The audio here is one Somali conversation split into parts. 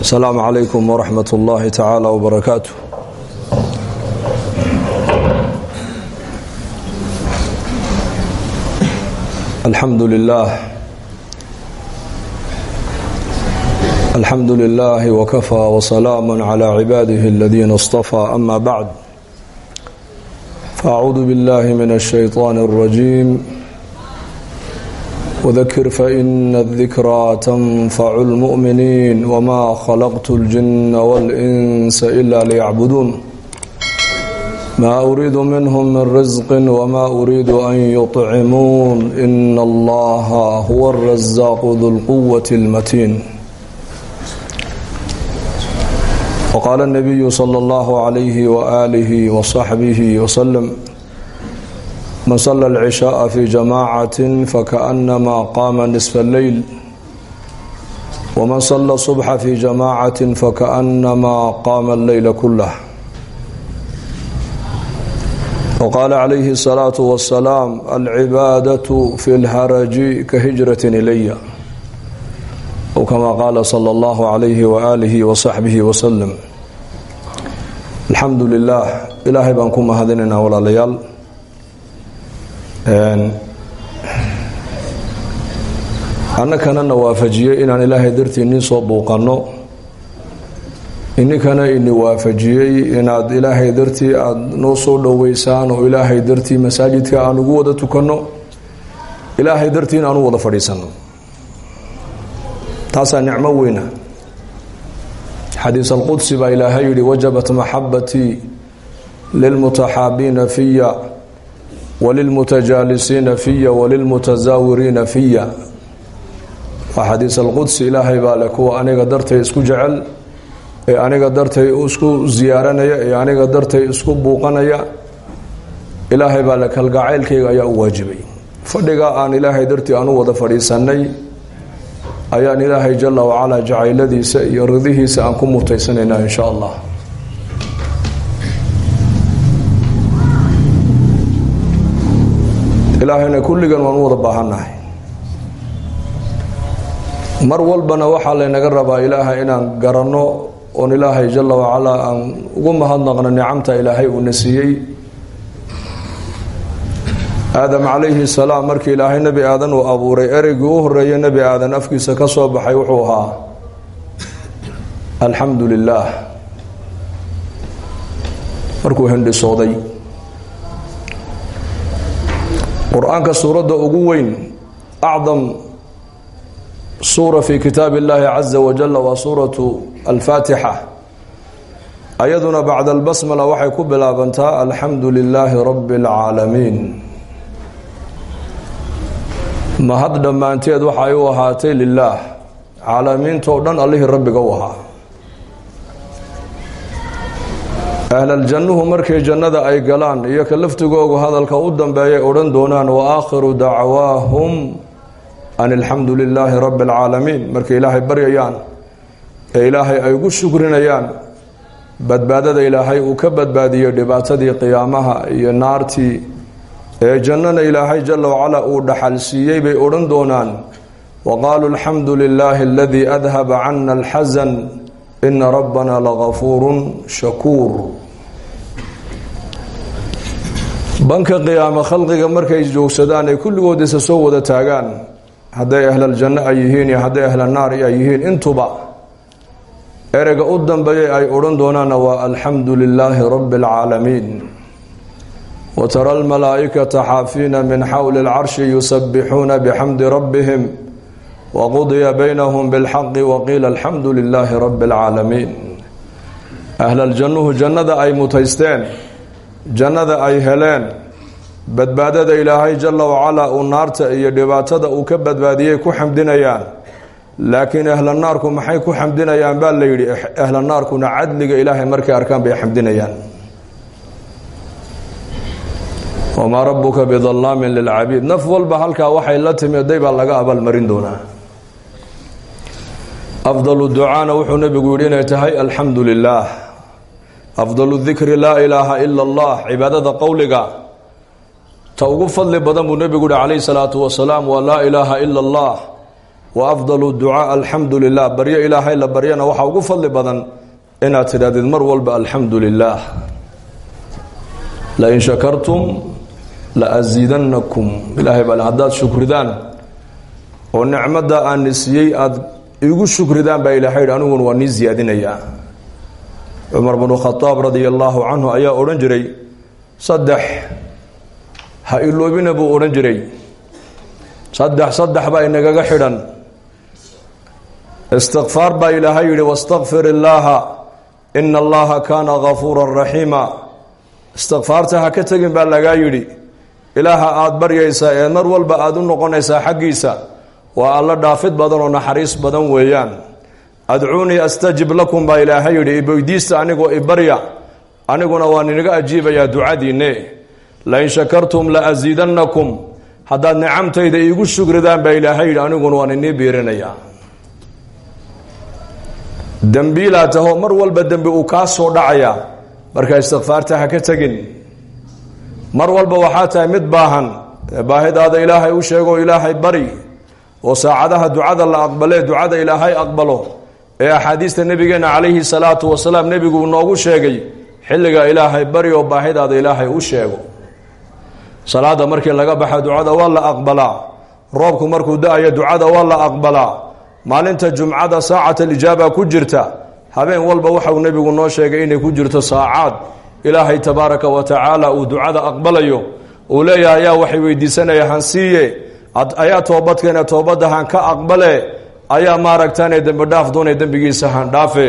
السلام عليكم ورحمة الله تعالى وبركاته الحمد لله الحمد لله وكفى وسلام على عباده الذين اصطفى أما بعد فأعوذ بالله من الشيطان الرجيم wadakir faina adikraa tanfacu lmu'miniin wmaa khalaqtu اljina wاlinsa ila liyacbuduun maa uriidu minhm min risqi wmaa uriidu an yuطcimuun ina allaha huwa اrazaaqu dulquwat اlmatiin waqaala اnabiyu salى اllahu عalayhi waalihi waصaxbihi wslem man sala alcishaaa fii jamaacatin fakaannamaa qaama nisfa alleyl waman sala asubxa fii jamaacatin fakaannamaa qaama alleyla kullah wqaala calayhi asalaatu wasalaam alcibaadatu fi lharaji ka hijratin ilaya ow kama qaala sala allahu calayhi waaalihi wasaxbihi wasalam alxamdu lilah ilaahay baan ku mahadinaynaa walaalayaal annakanana waafajiyey inaan ilaahay dartii nin soo buuqanno ininkana ini waafajiyey inaad ilaahay dartii aada noo soo dhoweysaan oo ilaahay dartii masaajidka aan ugu wada tukanno. Ilaahay dartii in aan wada fadhiisanno. Taasaa nicmo weyna. Xadiis alqudsi baa ilaahay yihi wajabat maxabatii lilmutaxaabiina fiya walilmutajaalisiina fiya walilmutasaawiriina fiya waa xadiis alqudsi ilaahay baa leh kuwa aniga dartay isku jecel ee aniga dartay isku ziyaaranaya ee aniga dartay isku buuqanaya ilaahay baa le kalgacaylkayga ayaa u waajibay. Fadhiga aan ilaahay dartii aan u wada fadhiisanay ayaan ilaahay jala wacalaa jacayladiisa iyo ridihiisa aan ku mutaysanaynaa in sha allah ilaahayna kulligan waan u wada baahannahay. Mar walbana waxaa laynaga rabaa ilaaha inaan garanno oon ilaahay jala wacalaa aan ugu mahadnaqno nicamta ilaahay uuna siiyey. Aadam calayhi salaam markii ilaahay nebi aadan uu abuuray ereygii u horeeyay nebi aadan afkiisa ka soo baxay wuxuu ahaa alxamdu lilaah markuu hindhisooday qur'aanka suuradda ugu weyn acdam suura fi kitaab illaahi caza wajala waa suuratu alfaatixa. Ayaduna bacda albasmala waxay ku bilaabantaa alxamdu lilaahi rabbi اlcaalamiin mahad dhammaanteed waxay u ahaatay lilaah caalamiintoo dhan allihii rabbiga u ahaa ahlaljannuhu markay jannada ay galaan iyo ka laftigoogu hadalka u dambeeyay odhan doonaan wa aakhiru dacwaahum an alxamdu lilaahi rabbi alcaalamiin markay ilaahay baryayaan ee ilaahay ay ugu shukrinayaan badbaadada ilaahay uu ka badbaadiyey dhibaatadii qiyaamaha iyo naartii ee jannana ilaahay jala wacala uu dhaxal siiyey bay odhan doonaan wa qaaluu alxamdu lilaahi aladii adhaba cana alxasan ina rabbana lagafuurun shakuur banka qiyaamo khalqiga markay joogsadaan ay kulligood isa soo wada taagaan hadday ahlaljanno ay yihiin iyo hadday ahlanaar ay yihiin intuba ereyga u dambeeyay ay odhan doonaanna waa alxamdu lilaahi rabbi alcaalamiin watara almalaa'ikata xaafiina min xowli alcarshi yusabixuuna bixamdi rabbihim wqudiya baynahum bilxaqi waqiila alxamdu lilaahi rabbi alcaalamiin ahlaljannuhu jannada ay mutaysteen jannada ay heleen badbaadada ilaahay jala wacalaa uu naarta iyo dhibaatada uu ka badbaadiyey ku xamdinayaan laakiin ahla naarku maxay ku xamdinayaan baa la yidhi ahla naarkuna cadliga ilaahay markay arkaan bay xamdinayaan wamaa rabuka bidalaamin lilcabiid naf walba halkaa waxay la timiday baa laga abaalmarin doonaa afdalu ducaana wuxuu nebigu yidhi inay tahay alxamdu lilaah afdalu dikri laa ilaaha ila allah. Cibaadada qowliga ta ugu fadli badan buu nebigu yihi calayhi salaatu wasalaam waa laa ilaaha ila allah. Wa afdalu ducaa alxamdu lilah baryo ilaahay la baryana ugu fadli badan inaad tidhahdid mar walba alxamdu lilah lain shakartum la asiidanakum ilaahay baa haddaad shukridaan oo nicmada aan siiyey igu shukridaan baa ilahay yidhi aniguna waa nii siyaadinayaa cumar bnu khadaab radia allaahu canhu ayaa odhan jiray saddex ha iloobina buu odhan jiray. Saddex saddex baa inagaga xidhan. Istikfaar baa ilaahay yidhi wastakfir illaaha ina allaha kaana gafuura raxiima istikfaarta ha ka tegin baa lagaa yidhi. Ilaaha aada baryaysaa ee mar walba aada u noqonaysaa xaggiisa waa alla dhaafid badan oo naxariis badan weeyaan. Adcuunii astajib lakum baa ilaahay yidhi iweydiista anigoo ibarya aniguna waan inaga ajiibayaa ducadiinne. Lain shakartum la asiidannakum haddaad nicamtayda iigu shugridaan baa ilaahay yidhi aniguna waan inii biirinayaa. Dembiilaa taho mar walba dembi uu kaa soo dhacayaa. Marka istikfaarta ha ka tegin. Mar walba waxaa tahay mid baahan. Baahidaada ilaahay u sheegoo ilaahay bari oo saacadaha ducada la aqbalee ducada ilaahay aqbalo ee axaadiista nebigeenna calayhi salaatu wasalaam nebigu noogu sheegay xilliga ilaahay bari oo baahidaada ilaahay u sheego. Salaada markii laga baxa ducada waa la aqbalaa roobku markuu da'ayo ducada waa la aqbalaa maalinta jumcada saacat ku jirta habeen walba waxauu nebigu noo sheegay inay ku jirto saacaad ilaahay tabaaraka wa tacaala uu ducada aqbalayo uu leeyahay ayaa waxay weydiisanaya hansiiye ayaa toobadkeena toobadda han ka aqbale ayaa maaragtaane dembi dhaaf doonay dembigiisa han dhaafe.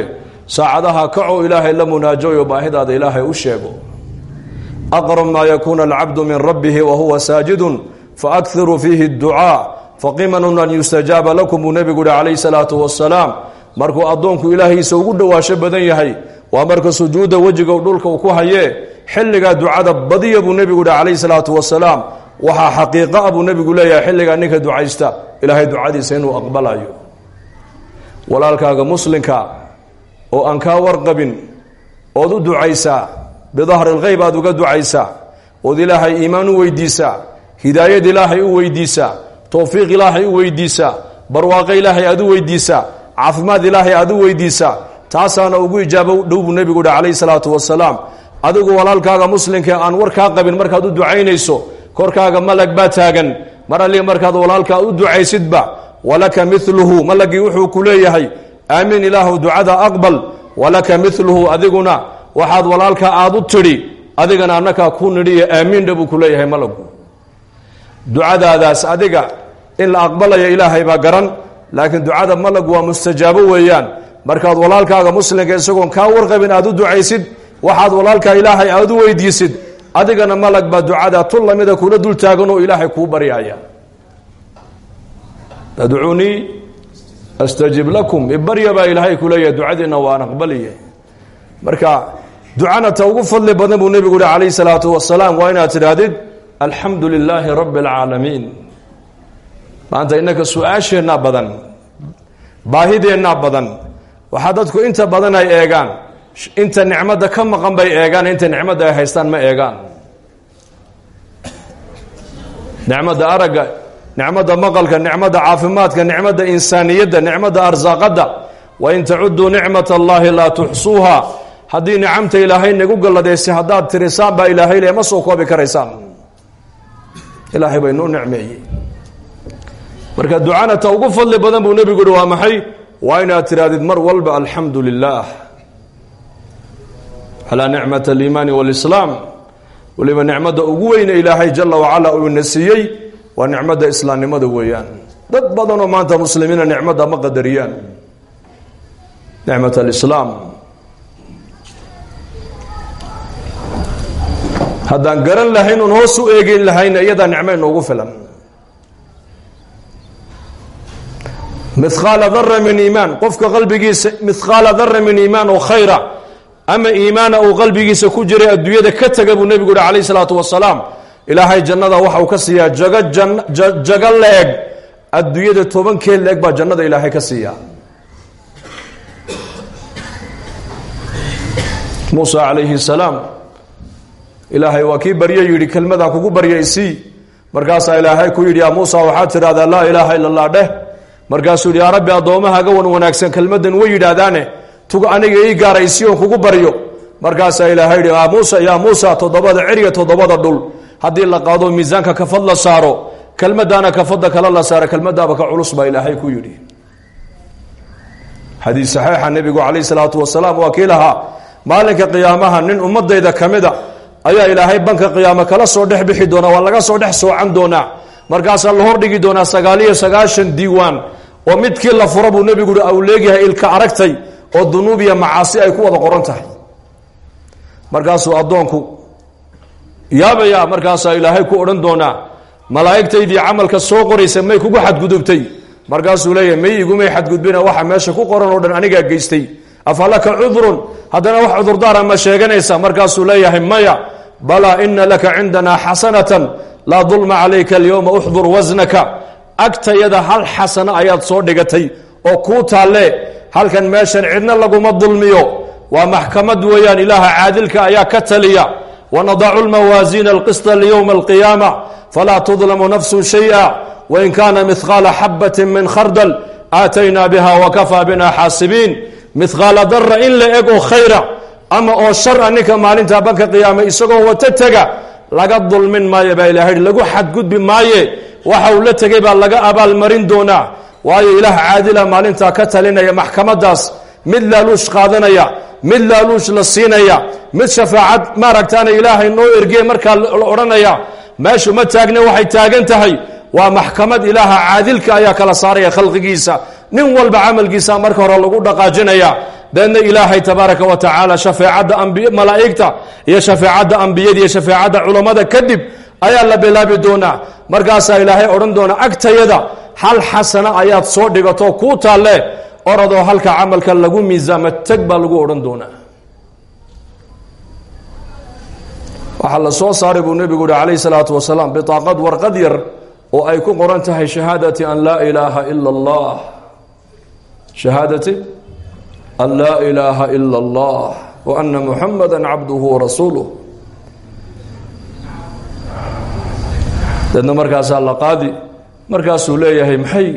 Saacadaha kaco ilaahay la munaajooyo baahidaada ilaahay u sheego. Aqrab maa yakuuna alcabdu min rabbihi wa huwa saajidun faakiruu fiihi ducaa faqimanun an yustajaaba lakum buu nebigu yihi calayhi salaatu wasalaam markuu addoonku ilaahiisa ugu dhowaasho badan yahay waa marka sujuudda wejiga dhulka uu ku hayee xilligaa ducada badiya buu nebigu yihi calayhi salaatu wasalaam waxaa xaqiiqa ah buu nebigu leeyahay xilligaa ninka ducaysta ilaahay ducadiisa inuu aqbalayo walaalkaaga muslimka oo aan kaa warqabin ood u ducaysaa bidahri lgeyb aad uga ducaysaa ood ilaahay iimaan u weydiisaa hidaayad ilaahay u weydiisaa towfiiq ilaahay u weydiisaa barwaaqo ilaahay aad u weydiisaa caafimaad ilaahay aad u weydiisaa taasaana ugu ijaabo dhow buu nebigu yihi calayhi salaatu wasalaam. Adigu walaalkaaga muslimka aan warkaa qabin markaad u ducaynayso korkaaga malag baa taagan. Mar alli markaad walaalkaa u ducaysidba walaka miluhu malagii wuxuu ku leeyahay aamiin ilaahu ducada aqbal walaka miluhu adiguna waxaad walaalkaa aad u tidhi adigana annakaa ku nidhiyo aamiindha buu ku leeyahay malagu ducadaadaas adiga in la aqbalayo ilaahay baa garan laakiin ducada malagu waa mustajaabo weeyaan. Markaad walaalkaaga muslimka isagoon kaa warqabin aad u ducaysid waxaad walaalkaa ilaahay aad u weydiisid adigana malag baa ducada tun lamida kula dul taagan oo ilaahay kuu baryaya. Adcuunii astajib lakum. Ibarya baa ilaahay ku leeyahay ducadiina waan aqbaliye marka ducana ta ugu fadli badan buu nebigu yihi calayhi salaatu wasalaam waa inaad tidhaahdid alxamdu lilaahi rabbi alcaalamiin maanta innaka su'aasheennaa badan baahideennaa badan. Waxaa dadku inta badan ay eegaan inta nicmadda ka maqan bay eegaan inta nicmadda ay haystaan ma eegaan nicmadda aragga nicmadda maqalka nicmadda caafimaadka nicmadda insaaniyadda nicmadda arsaaqadda. Wain tacuduu nicmat allaahi laa tuxsuuha. Haddii nicamta ilaahay nagu galladaysa haddaad tirisaan baa ilaahay le ma soo koobi karaysaan. Ilaahay bay nuu nicmeeyey. Marka ducana ta ugu fadli badan buu nebigu uhi waa maxay? Waa inaad tihaahdid mar walba alxamdu lilah calaa nicmat aliimaani walislaam weliba nicmadda ugu weyne ilaahay jala wacala uu ina siiyey waa nicmadda islaamnimada weeyaan. Dad badanoo maanta muslimiina nicmadda ma qadariyaan. Nicmat alislaam. Haddaan garan lahayn un hoos u eegeyn lahayna iyadaa nicmo inoogu filan. Mihqaala dara min iimaan. Qofka qalbigiisa mihqaala dara min iimaan oo khayra ama iimaana uu qalbigiisa ku jiray adduunyada ka taga buu nebigu yihi calayh isalaatu wasalaam ilaahay jannada waxa uu ka siiyaa jago jan jago leeg. Adduunyada tobankeed leeg baa jannada ilaahay ka siiyaa. Muusa calayhi salaam ilaahay waa kii baryo yidhi kugu baryaysii markaasaa ilaahay ku yidhi yaa muusa waxaad tidhahdaa laa ilaaha ila allah dheh. Markaasuu yihi yaa rabbi addoomahaga wan wanaagsan kelmaddan way yidhaahdaane tuga aniga ii gaaraysi oon kugu baryo markaasaa ilaahay yihi muusa yaa muusa toddobada ceriya toddobada dhul. Haddii la qaado miisaanka kafad la saaro. Kelmaddaana kafadda kale la saaro. Kelmaddaaba ka culus baa ilaahay ku yidhi. Xadiis saxiixa nebigu calayh salaatu wasalaam waa maalinka qiyaamaha nin ummadayda ka mida ayaa ilaahay banka qiyaamo kala soo dhex bixi doonaa waa laga soo dhex soocan doonaa. Markaasaa la hordhigi doonaa sagaaliyo sagaashan diiwaan. Oo midkii la fura buu nebigu leegyahay ilka aragtay oo dunuub iyo macaasi ay ku wada qoran tahay. Markaasuu addoonku yaabaya markaasaa ilaahay ku odhan doonaa malaa'igtaydii camalka soo qoraysa may kugu xadgudubtay. Markaasuu leeyahay may igumay xadgudbina waxa meesha ku qoran oo dhan anigaa geystay. Afalaka cudrun? Haddana wax cudurdaara ma sheeganaysa. Markaasuu leeyahay maya balaa ina laka cindanaa xasanatan laa dulma calayka alyowma uxdur wasnaka agtayada hal xasano ayaad soo dhigatay oo kuu taalle halkan meeshan cidna laguma dulmiyo. Waa maxkamad weeyaan ilaaha caadilka ayaa ka taliya. Wanadacu lmawaasiina alqisطa liyowma alqiyaama falaa tudlamu nafsu shayئa wain kaana mihqaala xabati min khardal aataynaa biha wakafaa bina xaasibiin. Mihqaala dara in la eg oo khayra ama oo shara ninka maalinta banka qiyaama isagoo wato tega laga dulmin maayo baa ilahay lagu xadgudbi maaye. Waxa uu la tegay baa laga abaalmarin doonaa waayo ilaah caadila maalintaa ka talinaya maxkamadaas mid laaluush qaadanaya mid laaluush la siinaya mid shafaacad maaragtaana ilaahay noo ergee markaa la odhanaya meeshu ma taagne waxay taagan tahay. Waa maxkamad ilaaha caadilka ayaa kala saaraya khalqigiisa nin walba camalkiisa marka hore lagu dhaqaajinaya. Deedna ilaahay tabaaraka wa tacaala shafeecadda malaa'igta iyo shafeecadda ambiyada iyo shafeecadda culammada kadib ayaa la bilaabi doonaa. Markaasaa ilaahay odhan doona agtayada hal xasano ayaad soo dhigato kuu taalle oradoo halka camalka lagu miisaamo teg baa lagu odhan doonaa. Waxaa la soo saaray buu nebigu uhi calayh salaatu wasalaam bitaaqad warqad yar oo ay ku qoran tahay shahaadati an laa ilaaha ila allah. Shahaadati an laa ilaaha ila allah wa ana muxamada cabduhu warasuuluh deedna markaasaa la qaadi markaasuu leeyahay maxay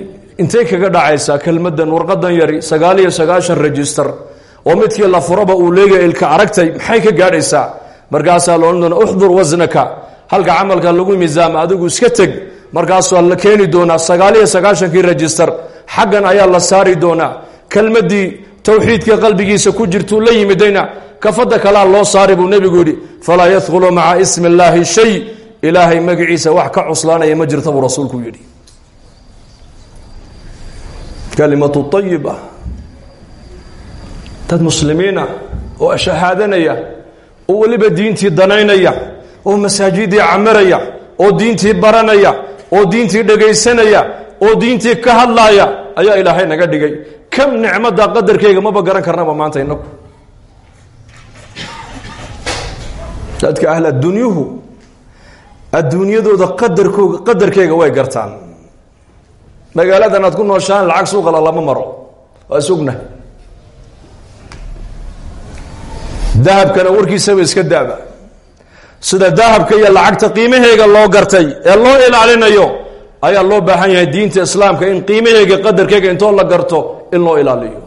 intay kaga dhacaysaa kelmadan warqadan yari sagaal iyo sagaashan register oo midkii la furaba uu leegaya ilka aragtay maxay ka gaadhaysaa? Markaasaa la odhan doona uxdur wasnaka halka camalka lagu miisaama adigu iska teg. Markaasaa la keeni doonaa sagaal sagaashankii register xaggan ayaa la saari doonaa. Kelmadii towxiidka qalbigiisa ku jirtuu la yimidayna kafada kalaa loo saari buu nebigu yidhi. Falaa yadkhulu maca ismi illaahi shay. Ilaahay magaciisa wax ka cuslaanaya ma jirta buu rasuulku yidhi kalimatu ayiba dad muslimiina oo shahaadanaya oo weliba diintii danaynaya oo masaajidii camiraya oo diintii baranaya oo diintii dhegaysanaya oo diintii ka hadlaaya ayaa ilaahay naga dhigay. Kam nicmada qadarkeyga maba garan karnaba maanta inagu dadka ahl adduunyuhu adduunyadooda qadarkooga qadarkeyga way gartaan magaaladan aad ku nooshaan lacag suuqala lama maro. Waa sugna dahabkana warkiisaba iska daaba. Sida dahabka iyo lacagta qiimaheega loo gartay ee loo ilaalinayo ayaa loo baahan yahay diinta islaamka in qiimaheega qadarkeega intoo la garto in loo ilaaliyo.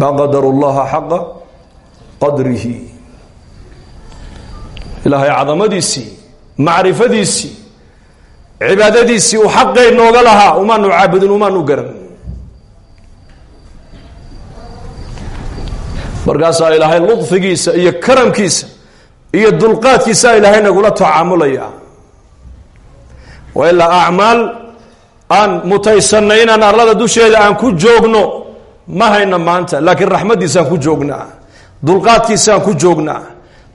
Maa qadaru llaha xaqa qadrihi. Ilaahay cadamadiisii cibaadadiisii uu xaqay nooga lahaa umaanu caabudin umaanu garan. Markaasaa ilaahay ludfigiisa iyo karamkiisa iyo dulqaadkiisa ilaahay nagula tacaamulaya. Waa ilaa acmaal aan mutaysanay inaan arlada dusheeda aan ku joogno ma hayna maanta laakiin raxmaddiisaan ku joognaa dulqaadkiisaan ku joognaa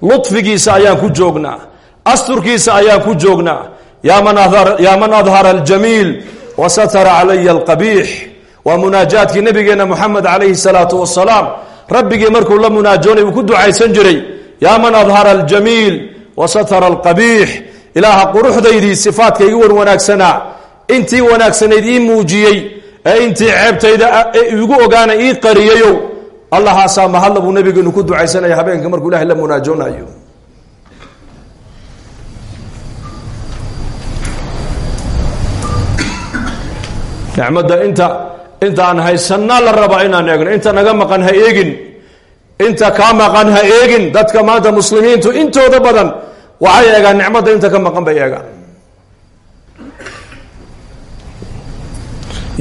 ludfigiisa ayaan ku joognaa asturkiisa ayaan ku joognaa yaa man adhara aljamiil wa satara calaya alqabiix waa munaajaadkii nabigeena moxamed calayhi salaatu wasalaam rabbigii markuu la munaajoonay uu ku ducaysan jiray yaa man adhara aljamiil wa satara alqabiix ilaaha quruxdaydii sifaadka igi wan wanaagsanaa intii wanaagsanayd ii muujiyey ee intii ceebtayda ee igu ogaana ii qariyayow allahaasaa mahadla buu nabigeenu ku ducaysanaya habeenka markuu ilahay la munaajoonayo nicmadda inta intaan haysanaa la rabaa inaan eegno inta naga maqan ha eegin inta kaa maqan ha eegin dadka maanta muslimiintu intooda badan waxay eegaan nicmadda inta ka maqan bay eegaan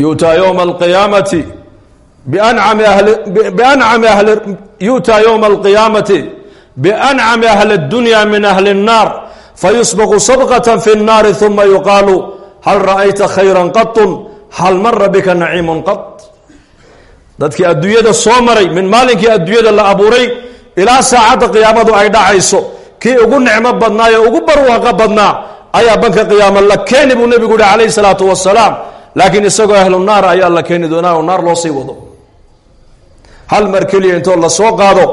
yutaa ywma alqiyaamati biancami ahli biancami ahli yu'taa ywma alqiyaamati biancami ahli اdunya min ahli الnaar fayusbqu sabqة fi الnaari ثuma yuqaalu hal ra'ayta khayra qaطun hal mara bika naciimu qad? Dadkii adduunyada soo maray min maalinkii adduunyada la abuuray ilaa saacadda qiyaamadu ay dhacayso kii ugu nicmo badnaa ee ugu barwaaqo badnaa ayaa banka qiyaamo la keeni buu nebigu yihi calayhi salaatu wasalaam laakiin isagoo ahlu naar ayaa la keeni doonaa oo naar loo sii wado. Hal mar keliya intoo la soo qaado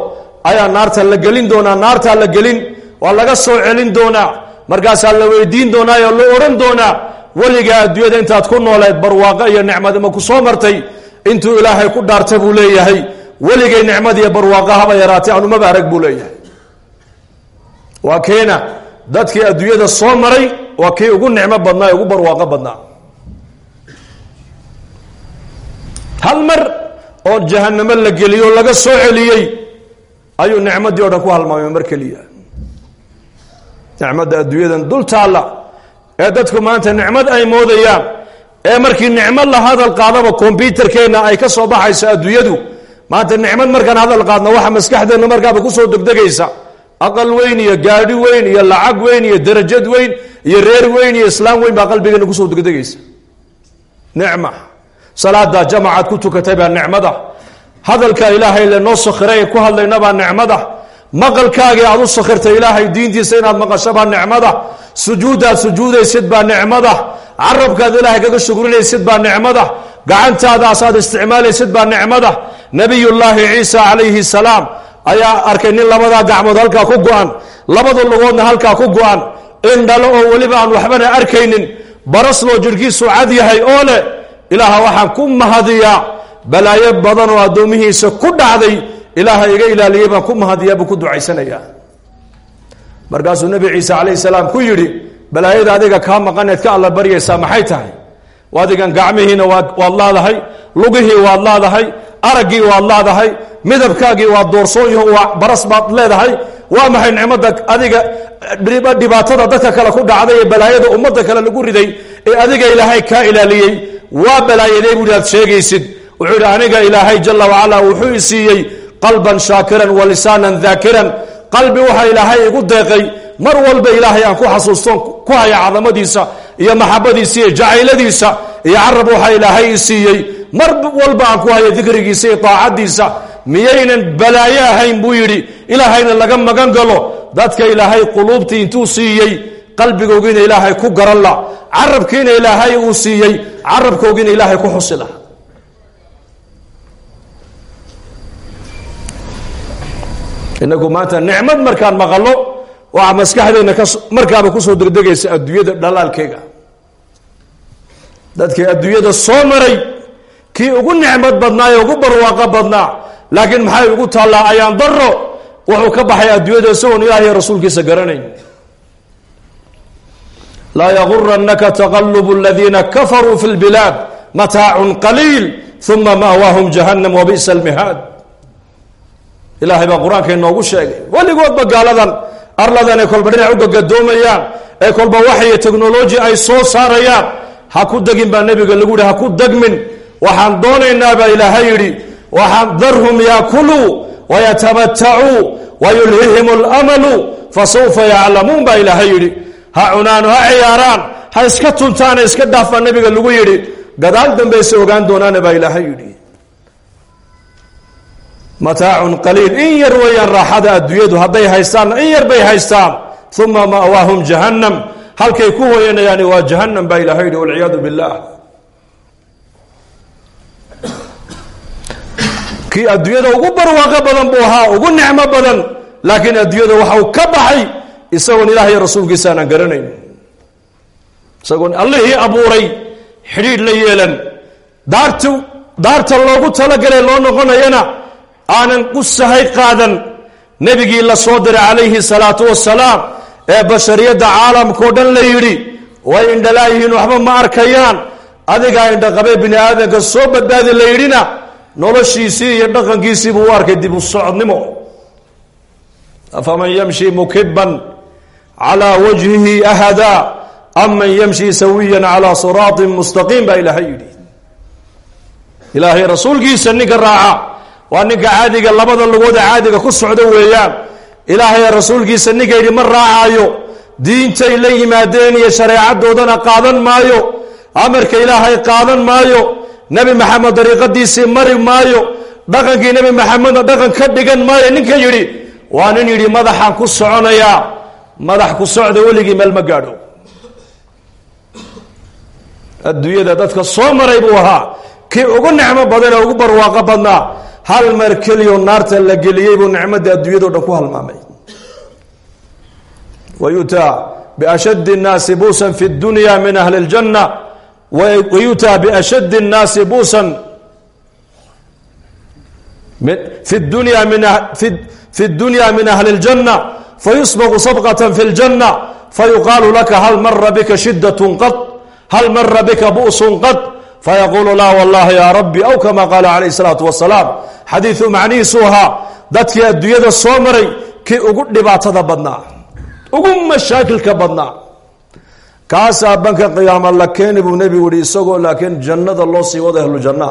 ayaa naarta la gelin doonaa naartaa la gelin waa laga soo celin doonaa. Markaasaa la weydiin doonaa oo la odhan doonaa weligaa adduunyada intaad ku nooleed barwaaqo iyo nicmadima ku soo martay intuu ilaahay ku dhaarta buu leeyahay. Weligay nicmadiiyo barwaaqo haba yaraatay anumaba arag buu leeyahay. Waa dadkii adduunyada soo maray waa kii ugu nicmo badnaa ee ugu barwaaqo badnaa. Hal oo jahanamo la geliyo o laga soo celiyey ayuu nicmadii o dhan ku halmaamay mar keliya. Nicmadda adduunyadan dul taalla ee dadku maanta nicmad ay moodayaan. Ee markii nicmad la hadal qaadaba kombyutarkeenna ay ka soo baxayso adduunyadu maanta nicmad markaan hadal qaadno waxa maskaxdeenna markaaba ku soo degdegaysa. Aqal weyn iyo gaadhi weyn iyo lacag weyn iyo darajad weyn iyo reer weyn iyo islaam weyn baa qalbigeena ku soo degdegaysa. Nicma. Salaadaa jamacaad ku tukatay baa nicmada. Hadalka ilaahay lenoo sakhiray ku hadlaynabaa nicmada maqalkaagii aad u sakhirtay ilaahay diintiisa inaad maqashabaa nicmada sujuudaad sujuudaysid baa nicmada carabkaad ilaahay kaga shugrinaysid baa nicmada gacantaadaas aad isticmaalaysid baa nicmada. Nabiyullaahi ciisa calayhi salaam ayaa arkay nin labadaa gacmood halkaa ku go-an labada lugoodna halkaa ku go-an in dhalo oo weliba aan waxbana arkaynin barasloo jirhkiisu cad yahay oo leh ilaaha waxaan ku mahadiyaa balaayo badan oo addoomihiisa ku dhacday ilaaha iga ilaaliyey baan ku mahadiyaa buu ku ducaysanayaa. Markaasuu nebi ciise calayhi salaam ku yidhi balaayada adiga kaa maqaneed ka alla baryaysaa maxay tahay? Adigan gacmihiina waad laadahay lugihii waad laadahay araggii waad laadahay midabkaagii waa doorsoonyaho waa baras baad leedahay waa maxay nicmada adiga dhibaatada dadka kale ku dhacday ee balaayada ummadda kale lagu riday ee adiga ilaahay kaa ilaaliyey? Waa balaayadee buuhi aad sheegaysid. Wuxuu yidhi aniga ilaahay jala wacala wuxuu siiyey qalban shaakiran wa lisaanan daakiran qalbi waxaa ilaahay igu deeqay mar walba ilaahay aan ku xasuusto ku haya cadamadiisa iyo maxabadiisa iyo jacayladiisa iyo carab waxaa ilaahay i siiyey. Mar walba aan ku hayo dikrigiisa iyo taacadiisa miyaynan balaayo ahayn buu yidhi ilaahayna laga magan galo. Dadka ilaahay quluubtii intuu siiyey qalbigoogiina ilaahay ku garan la carabkiina ilaahay uu siiyey carabkoogiina ilaahay ku xusi inagu maanta nicmad markaan maqalo waxaa maskaxdeena ka markaaba ku soo degdegaysa adduunyada dhalaalkeega dadkii adduunyada soo maray kii ugu nicmad badnaa ee ugu barwaaqo badnaa laakiin maxay ugu taallaa ayaan daro wuxuu ka baxay adduunyada isagoon ilaahiy rasuulkiisa garanayn. Laa yaguranaka taqalubu aladiina kafaruu fi lbilaad mataacun qaliil uma ma'waahum jahannam wabi'sa almihaad ilaahay baa qur'aanka inoogu sheegay. Weligoodba gaaladan arladan ay kolba dhinac u gagadoomayaan ee kolba waxay technoloji ay soo saarayaan ha ku degin baa nebiga lagu yihi ha ku degmin. Waxaan doonaynaa baa ilaahay yidhi waxaan darhum yaakuluu wayatamatacuu wayulhihim lamalu fasawfa yaclamuun baa ilaahay yidhi. Ha cunaano ha ciyaaraan ha iska tuntaana iska dhaaf baa nebiga lagu yidhi. Gadaal dambayse ogaan doonaana baa ilaahay yidhi mataacun qaliil. In yar weeyaan raaxada adduunyadu hadday haystaanna in yar bay haystaan. Uma ma'waahum jahannam. Halkay ku hoyanayaani waa jahannam baa ilahay yidhi walciyaadu billah. Kii adduunyada ugu barwaaqo badan buu ahaa ugu nicmo badan laakiin adduunyada waxau ka baxay isagoon ilaah rasuulkiisa aanan garanayn. Isagoon allihii abuuray xidhiidh la yeelan. Daartu daarta loogu talagalay loo noqonayana aanan u sahay qaadan nebigii la soo diray calayhi salaatu wasalaam ee bashariyadda caalamkao dhan la yidhi way indhalaayihiin waxba ma arkayaan. Adigaa indhaqabee bini aadamka soo badbaadi la yidhina noloshiisii iyo dhaqankiisii buu u arkay dib u socodnimo. Afaman yamshi mukiban calaa wajhihi ahada am man yamshi sawiyan calaa siraatin mustaqiim baa ilaahay yidhi. Ilaahay rasuulkiisa ninka raaca waa ninka caadiga labada lugooda caadiga ku socda weeyaan. Ilaahay rasuulkiisa ninka yidhi ma raacaayo. Diintay la yimaadeen iyo shareecadoodana qaadan maayo. Amarka ilaahay qaadan maayo. Nebi maxamed dariiqadiisii mari maayo. Dhaqankii nebi maxamedna dhaqan ka dhigan maayo. Ninka yidhi waa nin yidhi madaxaan ku soconayaa. Madax ku socda weligii meel ma gaadho. Adduunyada dadka soo maray buu ahaa. Kii ugu nicmo badan ee ugu barwaaqo badnaa hal mar keliyo naarta la geliyey buu nicmadda adduunyado dhan ku halmaamay wayutaa biashaddi nnaasi buusan fi dunya min ahli اljanna wayutaa biashaddi الnaasi buusan fi dunya min fi اdunya min ahli اljanna fayusbqu sabqة fi اljanna fayuqaalu laka hal mara bika shidaة qad hal mara bika bu'su qad Fayaqulu laa wallahi ya rabbi aw kama qaala calayh الsalaatu wasalaam xadiidu macnihiisu ahaa dadkii adduunyada soo maray kii ugu dhibaatada badnaa ugu mashaakilka badnaa kaasaa banka qiyaama la keeni buu nebigu yihi isagoo laakiin jannada loo sii wado ahlu janna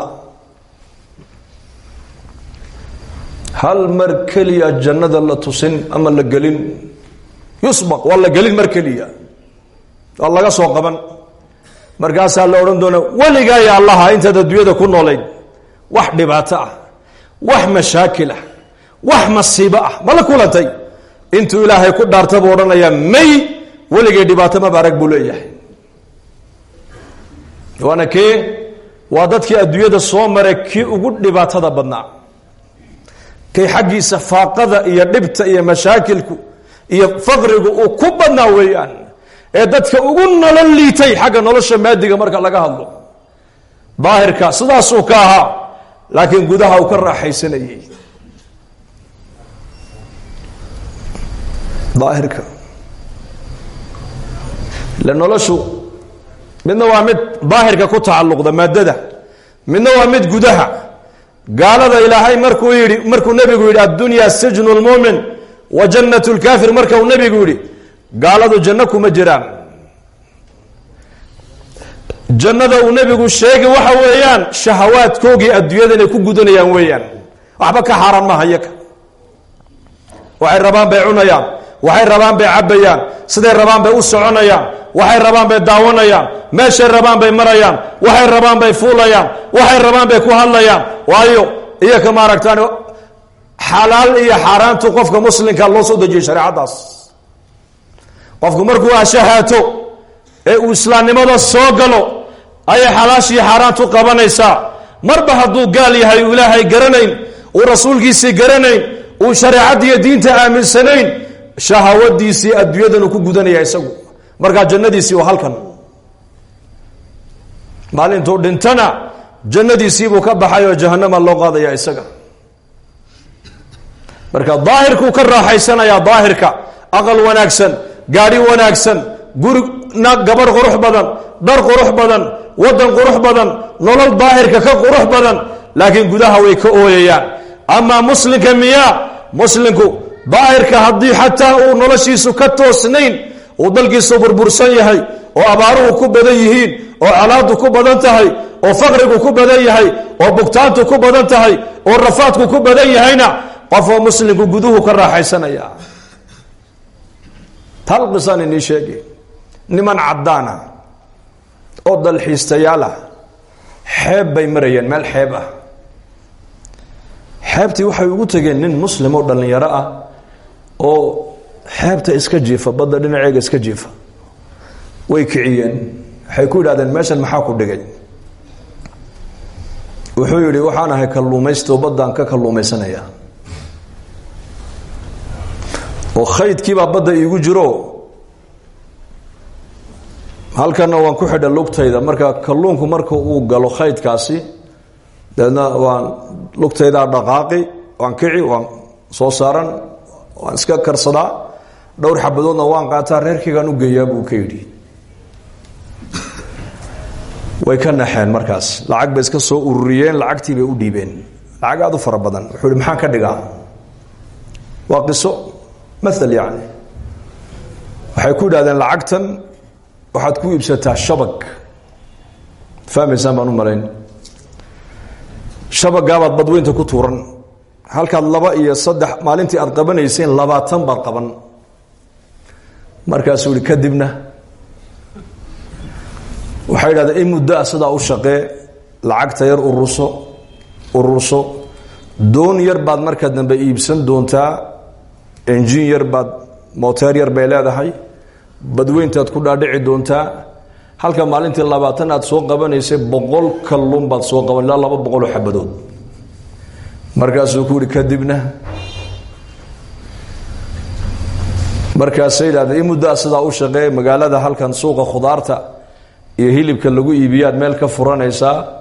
hal mar keliya jannada la tusin ama la gelin yusbaq waa la gelin mar keliya waa laga soo qaban markaasaa la odhan doona weligaaya allaha intaad adduunyada ku noolayd wax dhibaato ah wax mashaakil ah wax masiibo ah ma la kulantay? Intuu ilaahay ku dhaarta buu odhanayaa may weligay dhibaato maba arag buu leeyahay. Waana kee? Waa dadkii adduunyada soo maray kii ugu dhibaatada badnaa. Kay xaggiisa faaqada iyo dhibta iyo mashaakilku iyo faqrigu uu ku badnaa weeyaan ee dadka ugu nolol liitay xagga nolosha maadiga marka laga hadlo. Daahirka sidaasuu ka ahaa laakiin gudaha uu ka raaxaysanayay. Daahirka ile noloshu midna waa mid daahirka ku tacalluqda maadada midna waa mid gudaha. Gaalada ilaahay markuu yidhi markuu nebigu yidhi addunya sijnu lmuumin wa jannat lkaafir marka uu nebigu yidhi gaaladu janno kuma jiraan jannada uu nebigu sheegi waxa weeyaan shahawaadkoogii adduunyada inay ku gudanayaan weeyaan. Waxba ka xaaraan maha yaka waxay rabaan bay cunayaan waxay rabaan bay cabbayaan siday rabaan bay u soconayaan waxay rabaan bay daawanayaan meeshay rabaan bay marayaan waxay rabaan bay fuulayaan waxay rabaan bay ku hadlayaan. Waayo iyo ka maaragtaan xalaal iyo xaaraantu qofka muslimka loo soo dejiyey shareecaddaas qofku markuu ashahaato ee uu islaamnimada soo galo ayay xalaashii xaaraantu qabanaysaa. Marba hadduu gaal yahay uu ilaahay garanayn uu rasuulkiisii garanayn uu shareecaddiiyo diinta aaminsanayn shahawadiisii adduunyadan uu ku gudanaya isagu. Markaa jannadiisii waa halkan. Maalintuu dhintana jannadiisiibuu ka baxay oo jahanama loo qaadaya isaga. Marka daahirkuu ka raaxaysanayaa daahirka aqal wanaagsan gaadhi wanaagsan guri gabarh qurux badan dhar qurux badan waddan qurux badan nolol daahirka ka qurux badan laakiin gudaha way ka ooyayaan. Amaa muslimka miyaa muslimku daahirka haddii xataa uu noloshiisu ka toosnayn uu dalkiisu burbursan yahay oo abaaruhu ku badan yihiin oo colaadu ku badan tahay oo faqrigu ku badan yahay oo bugtaantu ku badan tahay oo rafaadku ku badan yahayna qofoo muslimku guduhu ka raaxaysanaya hal qisaan inii sheegi. Niman caddaana oo dalxiistayaal ah xeeb bay marayeen meel xeeb ah. Xeebtii waxay ugu tegeen nin muslim oo dhallinyaro ah oo xeebta iska jiifa badda dhinaceega iska jiifa. Way kiciyeen. Waxay ku yidhahdeen meeshan maxaa ku dhigay? Wuxuu yidhi waxaan ahay kalluumaysto baddaan ka kalluumaysanaya oo khaydkiibaa badda iigu jiro. Halkana waan ku xidha lugtayda marka kalluunku marka uu galo khaydkaasi dabeedna waan lugtaydaa dhaqaaqi waan kici waan soo saaran waan iska karsadaa. Dhowr xabadoodna waan qaataa reerkaygaan u geeyaa buu ka yidhi. Way ka naxeen markaas. Lacag bay iska soo ururiyeen lacagtii bay u dhiibeen. Lacag aada u fara badan. Wuxuu ihi maxaan ka dhigaa? Waa qiso maal yani. Waxay ku yidhahdeen lacagtan waxaad ku iibsataa shabag. Fahmaysaan baan u malayn. Shabagaabaad badweynta ku tuuran. Halkaad laba iyo saddex maalintii aad qabanayseen labaatan baad qaban. Markaasuu ihi kadibna. Waxay yidhahdeen in muddo a sidaa u shaqee lacagta yar ururso ururso doon yar baad marka dambe iibsan doontaa enjin yar baad moteer yar bay leedahay. Badweyntaad ku dhaadhici doontaa. Halka maalintii labaatan aad soo qabanaysay boqol kalluun baad soo qaban ilaa laba boqoloo xabadood. Ku yihi kadibna. Markaasay yidhahdeen in muddaa sidaa u shaqee magaalada halkan suuqa khudaarta iyo hilibka lagu iibiyaad meel ka furanaysaa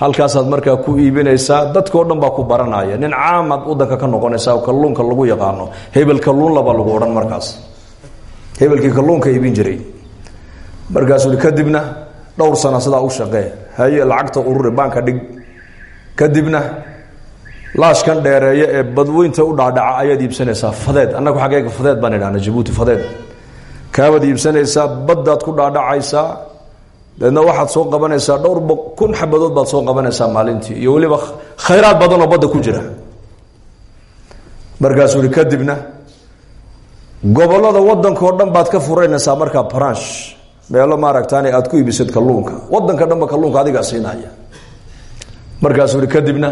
halkaasaad markaa ku iibinaysaa dadkao dhan baa ku baranaya. Nin caamaad wadanka ka noqonaysaa kalluunka lagu yaqaano hebel kalluunlabaa lagu odhan markaas. Hebelkii kalluunka iibin jiray. Markaasuu kadibna dhowr sana sidaa u shaqee. Haye lacagta ururi baanka dhig. Kadibna laashkan dheereeya ee badweynta u dhaadhaca ayaad iibsanaysaa fadeed. Annagu xaggeega fadeed baan idhahna jabuuti fadeed. Kaabaad iibsanaysaa baddaad ku dhaadhacaysaa deedna waxaad soo qabanaysaa dhowr kun xabadood baad soo qabanaysaa maalintii iyo weliba khayraad badan oo badda ku jira. Markaasuu ihi kadibna gobollada wadankao dhan baad ka furanaysaa markaa branch. Meelo maaragtaan aad ku iibisad kalluunka. Wadanka dhanba kalluunka adigaa siinaya. Markaasuu ihi kadibna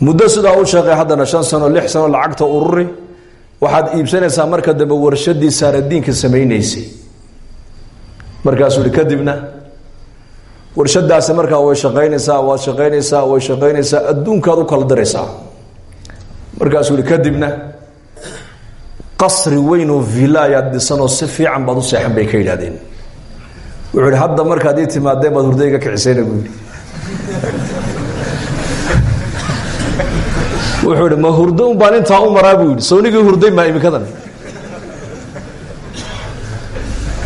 muddo sidaa u shaqey haddana shan sano lix sano lacagta ururi waxaad iibsanaysaa marka dambe warshadii saaradiinka samaynaysay markaasuu ihi kadibna warshadaasi markaa way shaqaynaysaa waad shaqaynaysaa way shaqaynaysaa adduunkaad u kala diraysaa markaasuu ihi kadibna qasri weyn oo villa ayaad dhisanoo si fiican baad u seexan bay ka yidhahdeen wuxuu hadda markaad ii timaadeen baad hurdayga kicisayna buu yidhi wuxuu ma hurdo un baan intaa u maraa? Buu yidhi sownigii hurday maa imikadan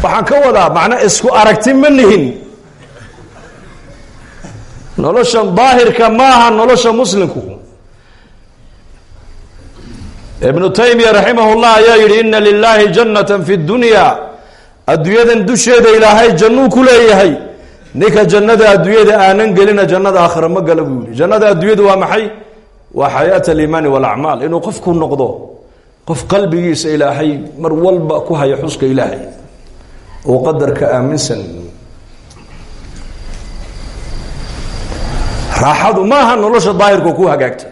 waxaan ka wadaa macna isku aragti ma nihin noloshan daahirka maaha nolosha muslimku. Ibnu taymiya raximah llah ayaa yihi ina lilahi janata fi dunya. Adduunyadan dusheeda ilaahay jannuu ku leeyahay. Ninka jannada adduunyada aanan gelina jannada aakhira ma gala buu yihi jannada adduunyada waa maxay? Waa xayaat aliimaani walacmaal. Inuu qofku noqdo qof qalbigiisa ilaahay mar walba ku haya xuska ilaahay oo qadarka aaminsan raaxadu maaha nolosha daahirka ku hagaagta.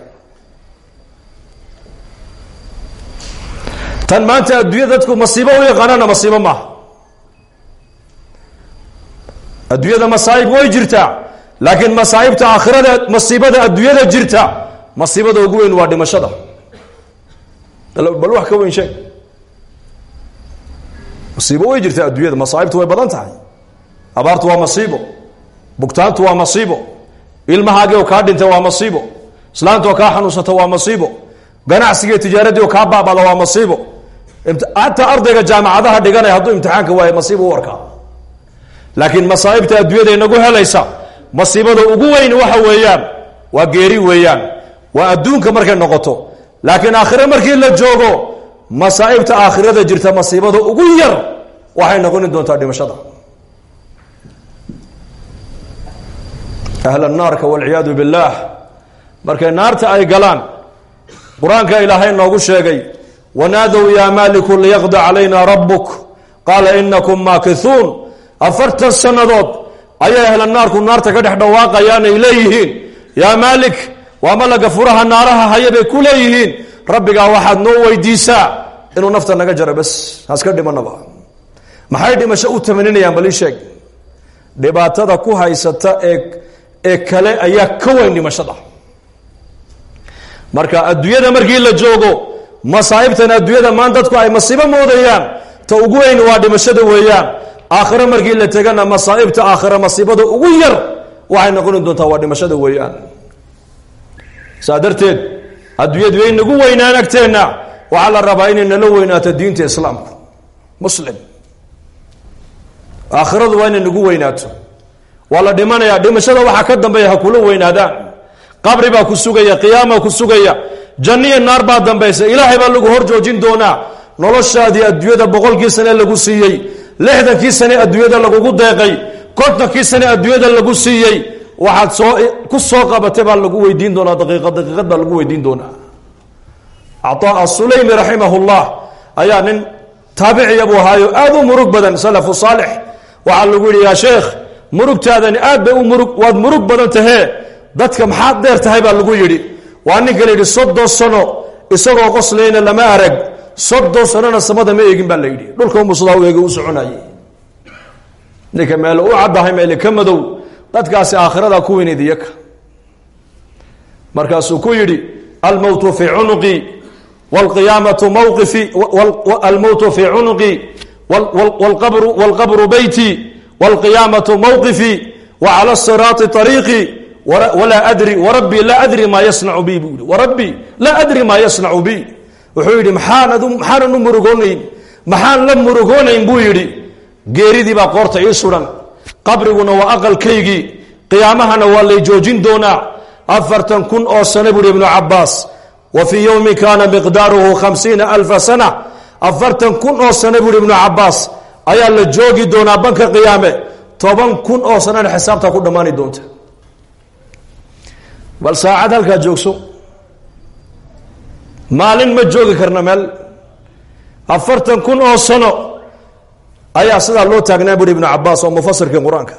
Tan maanta adduunya dadku masiibo u yaqaanana masiibo maaha. Adduunyada masaa'ib way jirtaa laakiin masaa'ibta aakhirada masiibada adduunyada jirta masiibada ugu weyn waa dhimashada. Bal wax ka weyn sheeg masiibo way jirtaa adduunyada masaaibtu way badan tahay. Abaartu waa masiibo bugtaantu waa masiibo ilmahaagii oo kaa dhintay waa masiibo islaantu oo kaa xanuunsata waa masiibo ganacsigii tijaaradii oo kaa baabada waa masiibo. Hataa ardayga jaamacadaha dhiganaya hadduu imtixaanka waayo masiibo u laakiin masaaibta adduunyada inagu helaysa masiibada ugu weyn waxa weeyaan waa geeri weeyaan waa adduunka markay noqoto. Laakiin aakhire markii la joogo masaaibta aakhirada jirta masiibada ugu yar waxay noqoni doontaa dhimashada. Ahla naarka walciyaadu billaah markay naarta ay galaan qur'aanka ilaahay noogu sheegay wanaadow yaa maaliku liyaqdi calayna rabbuk. Qaala inakum maakithuun. Afartan sannadood ayay ahla naarku naarta ka dhex dhawaaqayaan ay leeyihiin. Yaa maalik waa malaga furaha naaraha haya bay ku leeyihiin. Rabbigaa waxaad noo weydiisaa inuu nafta naga jaro bes haska dhimanaba maxay dhimasho u tamaninayaan bal ii sheeg. Dhibaatada ku haysata ee ee kale ayaa ka weyn dhimashada. Marka adduunyada markii la joogo masaa'ibtan adduunyada maan dadku ay masiibo moodayaan ta ugu weyn waa dhimashada weeyaan. Aakhiro markii la tegana masaa'ibta aakhira masiibada ugu yar waxay noqoni doontaa waa dhimashada weeyaan. Saa darteed adduunyadu way nagu weynaan agteenna waxaa la rabaa inay nala weynaato diinta islaamku. Muslim aakhiradu waa inay nagu weynaato. Waa la dhimanayaa dhimashada waxaa ka dambeeya ha kula weynaadaan. Qabri baa ku sugaya qiyaama ku sugaya. Janniyo naar baa dambaysa ilaahay baa lagu hor joojin doonaa. Noloshaadii adduunyada boqolkii sane lagu siiyey lixdankii sane adduunyada lagugu deeqay kontonkii sane adduunyada lagu siiyey waxaad soo ku soo qabatay baa lagu weydiin doonaa daqiiqad daqiiqad baa lagu weydiin doonaa. Cataa asuleymi raximahullah ayaa nin taabiciya buu ahaayo aada u murug badan salafu saalix waxaa lagu yidhi yaa sheekh murugtaadani aad bay u murug waad murug badan tahee dadka maxaad dheer tahay? Baa lagu yidhi. Waa ninka la yidhi soddon sano isagoo qoslayna lama arag. Soddon sanona samada ma eegin baa la yidhi. Dhulka umusadaa u eegi u soconayay ninka meel u caddahay meele ka madow. Dadkaasi aakhirada ku weyneyd iyaka markaasuu ku yidhi almowtu fii cunuqi wاlqiyaamatu mawqifi almowtu fii cunuqi wlqabru wاlqabru beyti wاlqiyaamatu mawqifi wacala الsiraati طariiqi walaa adri warabbi laa adri maa yasnacu bi buu yihi warabbi laa adri maa yasnacu bi wuxuu yidhi maxaanad maxaanan u murugoonayn maxaan la murugoonayn buu yidhi geeridii baa qoorta ii suran qabriguna waa aqalkaygii qiyaamahana waa lay joojin doonaa afartan kun oo sano buuhi ibnu cabaas wa fii yowmi kaana miqdaaruhu khamsiina alfa sana afartan kun oo sano buuhi ibnu cabaas ayaa la joogi doonaa banka qiyaame. Toban kun oo sanana xisaabta ku dhammaani doonta. Bal saacad halkaa joogso. Maalin ma joogi karna meel. Afartan kun oo sano ayaa sidaa loo taagnaa buhi ibnu cabaas oo mufasirkii qur'aanka.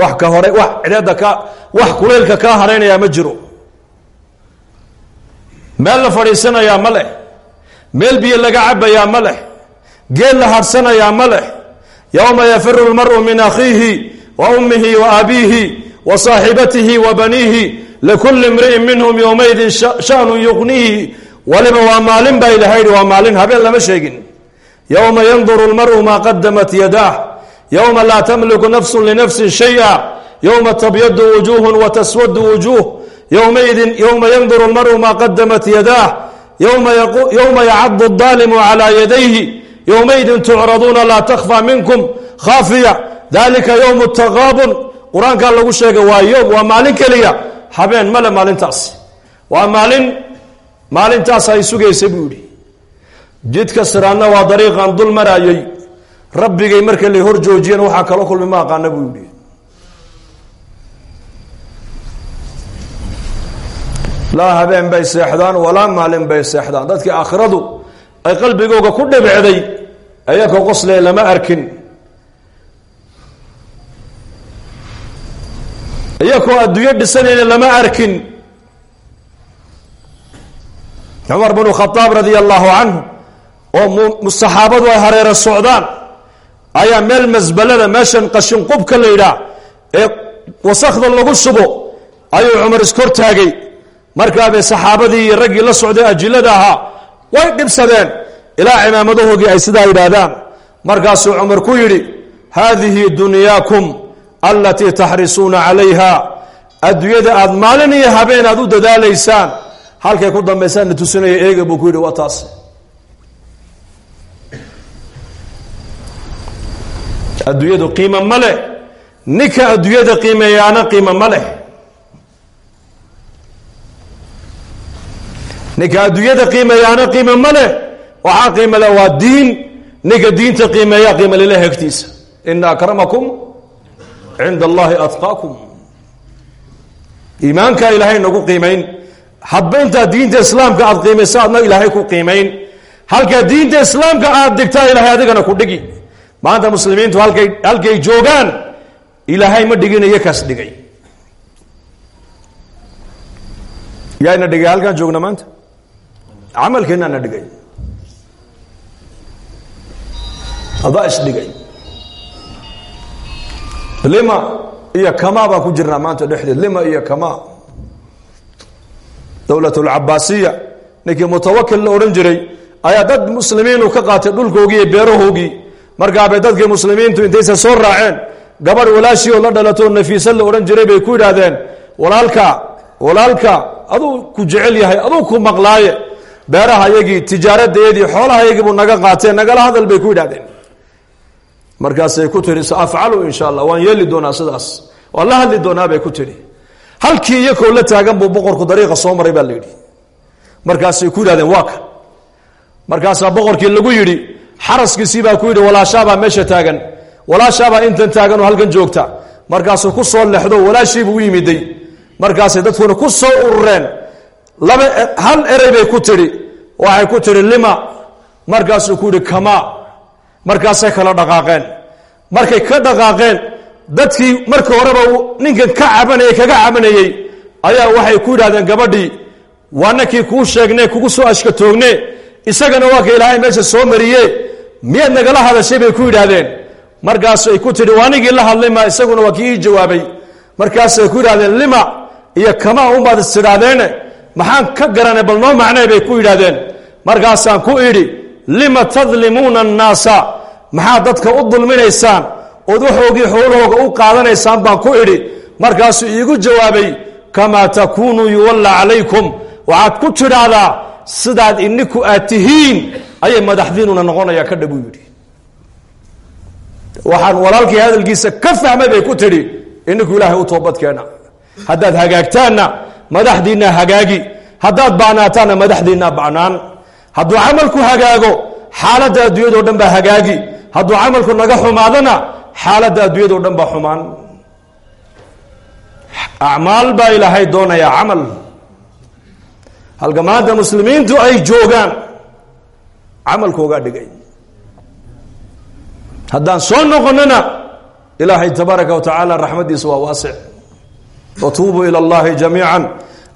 Wax ka hore wax cideedda ka wax kuleylka kaa hareynayaa ma jiro. Meel la fadhiisanayaa ma meel biyo laga cabayaa ma leh. Geel la hadhsanayaa ma leh. Yowma yafiru lmaru min akhiihi wa ummihi wa abiihi wa saaxibatihi wa baniihi likuli imri'in minhum yowmaydin shanu yuqniihi waliba waa maalin baa ilaha yidhi waa maalin habeen lama sheegin. Yowma yanduru lmaru maa qadamat yadaah yowma laa tamliku nafsu linafsin shaya. Yowma tabyadu wujuuhun wa taswadu wujuuh yowmaidin yowma yanduru lmaru maa qadamat yadaah yowma yacadu daalimu calaa yadayhi yowmaidin tucraduuna laa takfa minkum khaafiya dalika yowm taqaabun qur'aankaa lagu sheegay waa yom waa maalin keliya habeen male maalintaas waa maalin maalintaas ay sugaysa buu yidhi jidka siraadna waa dariiqan dul maraayay rabbigay marka la hor joojiyana waxaa kala kulmi ma aqaana buu yidhi laa habeen bay seexdaan walaa maalin bay seexdaan. Dadkii aakhiradu ay qalbigooga ku dhibicday ayaka qoslee lama arkin. Iyakoo adduunyo dhisanayna lama arkin. Cumar bnu khadaab radia allahu canhu oo saxaabadu ay hareero socdaan ayaa meel masbalada meeshan qashinqubka la yidhaah ee wasakda lagu shubo ayuu cumar iskortaagay markaabay saxaabadii iyo raggii la socday ajilada ahaa way dhibsadeen. Ilaa cimaamadahoogii ay sidaa yidhaahdaan. Markaasuu cumar ku yidhi haadihi dunyaakum alatii taxrisuuna calayha. Adduunyada aada maalin iyo habeen aad u dadaalaysaan halkay ku dambaysaan na tusinaya eega buu ku yidhi waa taas adduunyadu qiimo ma ninka adduunyada qiimeeyaana qiimo ma ninka adduunyada qiimeeyaana qiimo ma leh waxaa qiimo leh waa diin. Ninka diinta qiimeeyaa qiimo lileh hegtiisa ina akramakum cinda allahi atqaakum. Iimaankaa ilaahay nagu qiimayn hadba intaa diinta islaamka aad qiimaysa adna ilaahay ku qiimayn halka diinta islaamka aad digtaa ilaahay adigana ku dhigi. Maanta muslimiintu halkay halkay joogaan ilaahay ma dhiginayo kaas dhigay. Yaana dhigay halkaan joogna maanta camalkeennaana dhigay adaa isdhigay lima iyo kama baan ku jirnaa maanta dhexdeed lima iyo kama dowlat lcabaasiya ninkii mutawakil la odhan jiray ayaa dad muslimiinu ka qaatay dhulkoogii iyo beerahoogii markaabay dadkii muslimiintu intaysa soo raaceen gabadh walaashii oo la dhalato nafiisa la odhan jiray bay ku yidhaahdeen walaalka walaalka aduu ku jecel yahay aduu ku maqlaaye beeraha yagii tijaaradeedii xoolaha buu naga qaatee nagala hadal bay ku yidhahdeen markaasay ku tihi saafcalu insha allah waan yeeli doonaa sidaas. Waan la hadli doonaa bay ku tihi halkii iyakoo la taagan buu boqorku dariiqa soo maray baa la yidhi. Markaasay ku yidhahdeen waa kan markaasaa boqorkii lagu yidhi xaraskiisii baa ku yidhi walaashaabaa meesha taagan. Walaashaabaa intan taagan oo halkan joogta. Markaasuu ku soo lexdo walaashiibuu u yimiday. Markaasay dadkuna ku soo urureen laba hal erey bay ku tidhi. Waxay ku tidhi lima. Markaasuu ku yidhi kama. Markaasay kala dhaqaaqeen. Markay ka dhaqaaqeen dadkii marka horeba ninkan ka cabanayay kaga cabanayey ayaa waxay ku yidhahdeen gabadhii waanakii kuu sheegne kugu soo ashkatoogne isagana waa ka ilaahay meesha soo mariye miyaad nagala hadashay bay ku yidhaahdeen. Markaasay ku tidhi waanigii la hadlay ma isaguna waa kii ii jawaabay. Markaasay ku yidhahdeen lima. Iyo kama unbaad istidhaadeene maxaan ka garanay bal noo macnay bay ku yidhahdeen markaasaan ku idhi lima tadlimuuna annaasa? Maxaad dadka u dulminaysaan? Ood waxoogii xoolahooga u qaadanaysaan baan ku idhi. Markaasuu iigu jawaabay kamaa takuunuu yuwalla calaykum. Waxaad ku tidhaahdaa sidaad iniku aad tihiin ayay madaxdiinuna noqonayaa ka dhabuu yidhi. Waxaan walaalkii hadalkiisa ka fahmay bay ku tidhi ininku ilaahay u toobadkeena haddaad hagaagtaanna madaxdiinna hagaagi. Haddaad bacnaataanna madaxdiinna bacnaan hadduu camalku hagaago xaaladda adduunyado dhan baa hagaagi. Hadduu camalku naga xumaadana xaaladda adduunyado dhan baa xumaan. Acmaal baa ilaahay doonayaa camal. Halka maanta muslimiintu ay joogaan camalkoogaa dhigay. Haddaan soo noqonana ilaahay tabaaraka wa tacaala raxmaddiisa waa waasic watuubuu ila allahi jamiica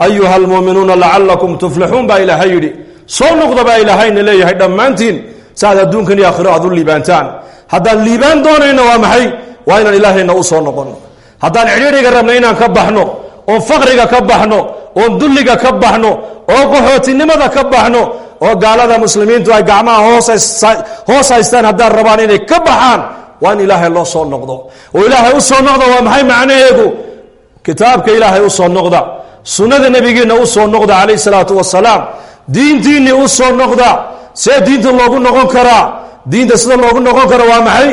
ayuha almuuminuuna lacalakum tuflixuun baa ilaahay yidhi soo noqda baa ilaahayna leeyahay dhammaantiin si aad adduunkan iyo aakhiro aad u liibaantaan haddaan liibaan doonayno waa maxay waa inaan ilaahayna u soo noqono haddaan cidhiiriga rabno inaan ka baxno oon faqriga ka baxno oon dulliga ka baxno oo qaxootinimada ka baxno oo gaalada muslimiintu ay gacmaha hoos haystaan haddaan rabaan inay ka baxaan waa in ilaahay loo soo noqdo oo ilaahay u soo noqda waa maxay macnaheedu kitaabka ilaahay u soo noqda sunnada nebigiina u soo noqda calayh salaatu wasalaam diintiinii u soo noqda see diinta loogu noqon karaa diinta sida loogu noqon karo waa maxay?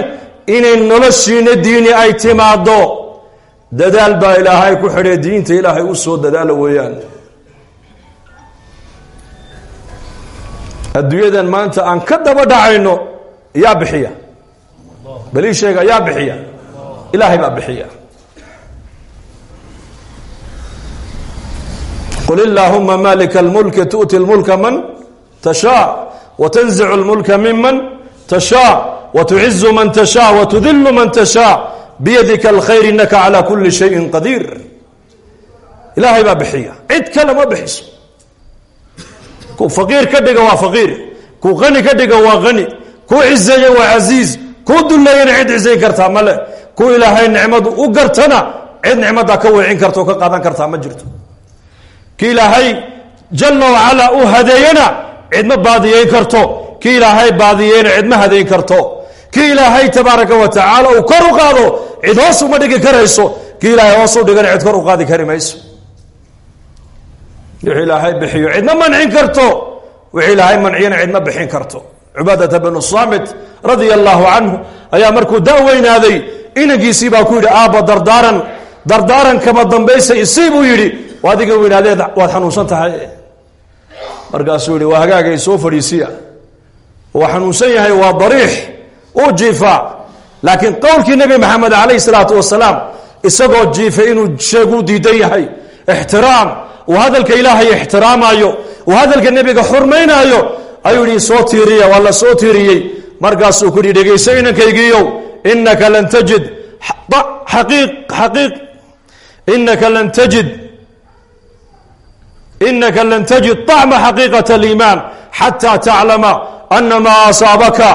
Inay noloshiina diini ay timaado dadaal baa ilaahay ku xidhay diinta ilaahay u soo dadaala weeyaan. Adduunyadan maanta aan ka daba dhacayno yaa bixiya. Balii sheega yaa bixiya. Ilaahay baa bixiya qul illaahuma maalika almulki tu'ti lmulka man tashaa watanzicu lmulka miman tashaa watucizu man tashaa watudilu man tashaa biyadika alkhayr inaka calaa kuli shayin qadiir ilaahay baa bixiya cid kale ma bixiso kuu faqiir ka dhiga waa faqiir kuu qani ka dhiga waa qani kuu ciseeya waa casiiz kuu duleeyana cid cisayn kartaa male kuu ilaahay nicmadu u gartana cid nicmadaa ka weecin karta oo ka qaadan kartaa ma jirto kii ilaahay jalla wacalaa u hadeeyana cidma baadiyeyn karto. Kii ilaahay baadiyeyna cidma hadeyn karto. Kii ilaahay tabaaraka wa tacaala uu kor u qaado cid hoos uma dhigi karayso. Kii ilaahay hoos u dhigana cid kor u qaadi kari mayso. Wixii ilaahay bixiyo cidma mancin karto. Wixii ilaahay manciyana cidma bixin karto. Cubaadata bnu saamit radia allahu canhu ayaa markuu da weynaaday inankiisii baa ku yidhi aabba dardaaran dardaaran kama dambaysa isii buu yidhi adiga weynaadeed waad xanuunsan tahay. Markaasuu yihi waa hagaagay soo fadhiisiya waa xanuunsan yahay waa dariix. Uu jiifaa laakiin qowlkii nebi maxamed calayh salaatu wasalaam isagoo jiifay inuu sheeguu diidan yahay. Ixtiraam. Uu hadalka ilaahay ixtiraamaayo. Uu hadalka nebiga xurmaynaayo. Ayuu yihi soo tiiriya waa la soo tiiriyey. Markaasuu ku yihi dhegayso inankaygiiyow inaka lan tajid. Xaqiiq inaka lan tajid inaka lan tajid طacma xaqiiqaة اliimaan xatى taclama ana maa asaabaka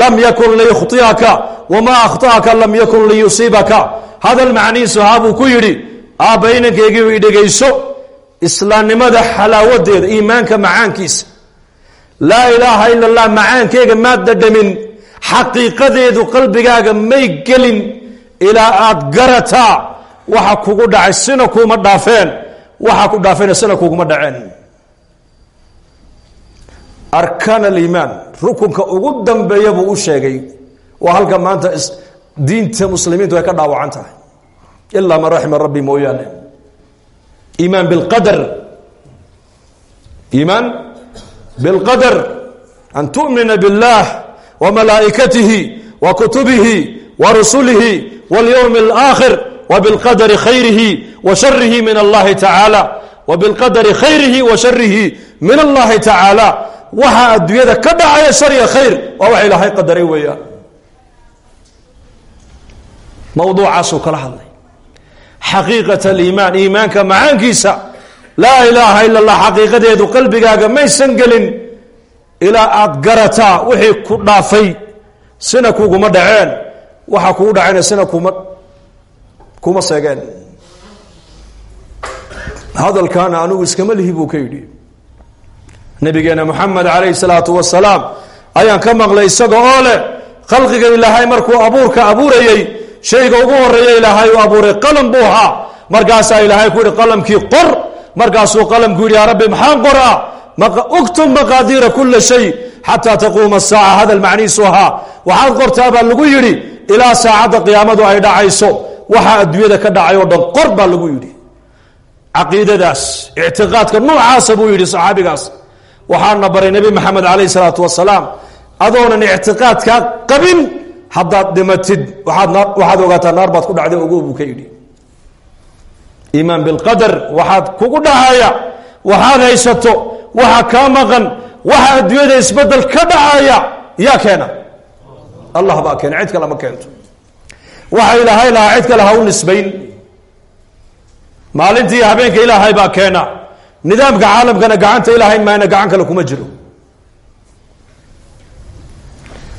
lam yakun liykhطi'aka wma akhطأaka lam yakun liyusiibaka hadal macnihiisu haabuu ku yidhi aabba inankaygiiu i dhegayso islaamnimada xalaawadeeda iimaanka macaankiisa laa ilaaha ila اllah macaankeyga maad dhadhamin xaqiiqadeedu qalbigaaga may gelin ilaa aad garataa waxa kugu dhacay sina kuuma dhaafeen waxaa ku dhaafayna sina kuguma dhaceen arkaan aliimaan rukunka ugu dambeeya buu u sheegay waa halka maanta diinta muslimiintu ay ka dhaawacan tahay ilaa man raxima rabbi mooyaane iimaan bilqadar iimaan bilqadar an tu'mina biاllah wa malaa'ikatihi wa kutubihi wa rusulihi waاlyowm اlآakhir wa sharihi min allahi tacaala wa bilqadari khayrihi wa sharihi min allahi tacaala waxaa adduunyada ka dhacaya shariga khayr waa wax ilaahay qadaray weeyaan mawduucaasuu kala hadlay xaqiiqat aliimaan iimaanka macaankiisa laa ilaaha ila allah xaqiiqadeedu qalbigaaga maysan gelin ilaa aada garataa wixii ku dhaafay sina kuguma dhaceen waxa kugu dhacayna sina kuma seegeen. Hadalkaana anigu iskama lihi buu ka yidhi. Nabigeena moxamed calayhi salaatu wasalaam ayaan ka maqlay isaga oo leh khalqiga ilaahay markuu abuurka abuurayey shayga ugu horreeya ilaahay uu abuuray qalam buu ahaa. Markaasaa ilaahay ku yihi qalamkii qor. Markaasuu qalamku yidhi yaa rabbi maxaan qoraa? Uktub maqaadiira kula shay xataa taquuma saaca hadal macnihiisu ahaa. Waxaad qortaa baa lagu yidhi ilaa saacadda qiyaamadu ay dhacayso waxaa adduunyada ka dhacay oo dhan qor baa lagu yidhi. Caqiidadaas ictiqaadka noocaasa buu yidhi saxaabigaas. Waxaana baray nebi maxamed calayhi salaatu wasalaam adoonan ictiqaadkaa qabin haddaad dhimatid waaad waxaad ogaataa naar baad ku dhacday ogo buu ka yidhi. Iimaan bilqadar waxaad kugu dhacaya waxaad haysato waxa kaa maqan waxa adduunyada isbeddel ka dhacaya yaa keena. Allah baa keena cid kale ma keento waxa ilaahay lahaa cid kale ha u nisbayn. Maalintii habeenka ilaahay baa keena. Nidaamka caalamkana gacanta ilaahay maana gacan kale kuma jiro.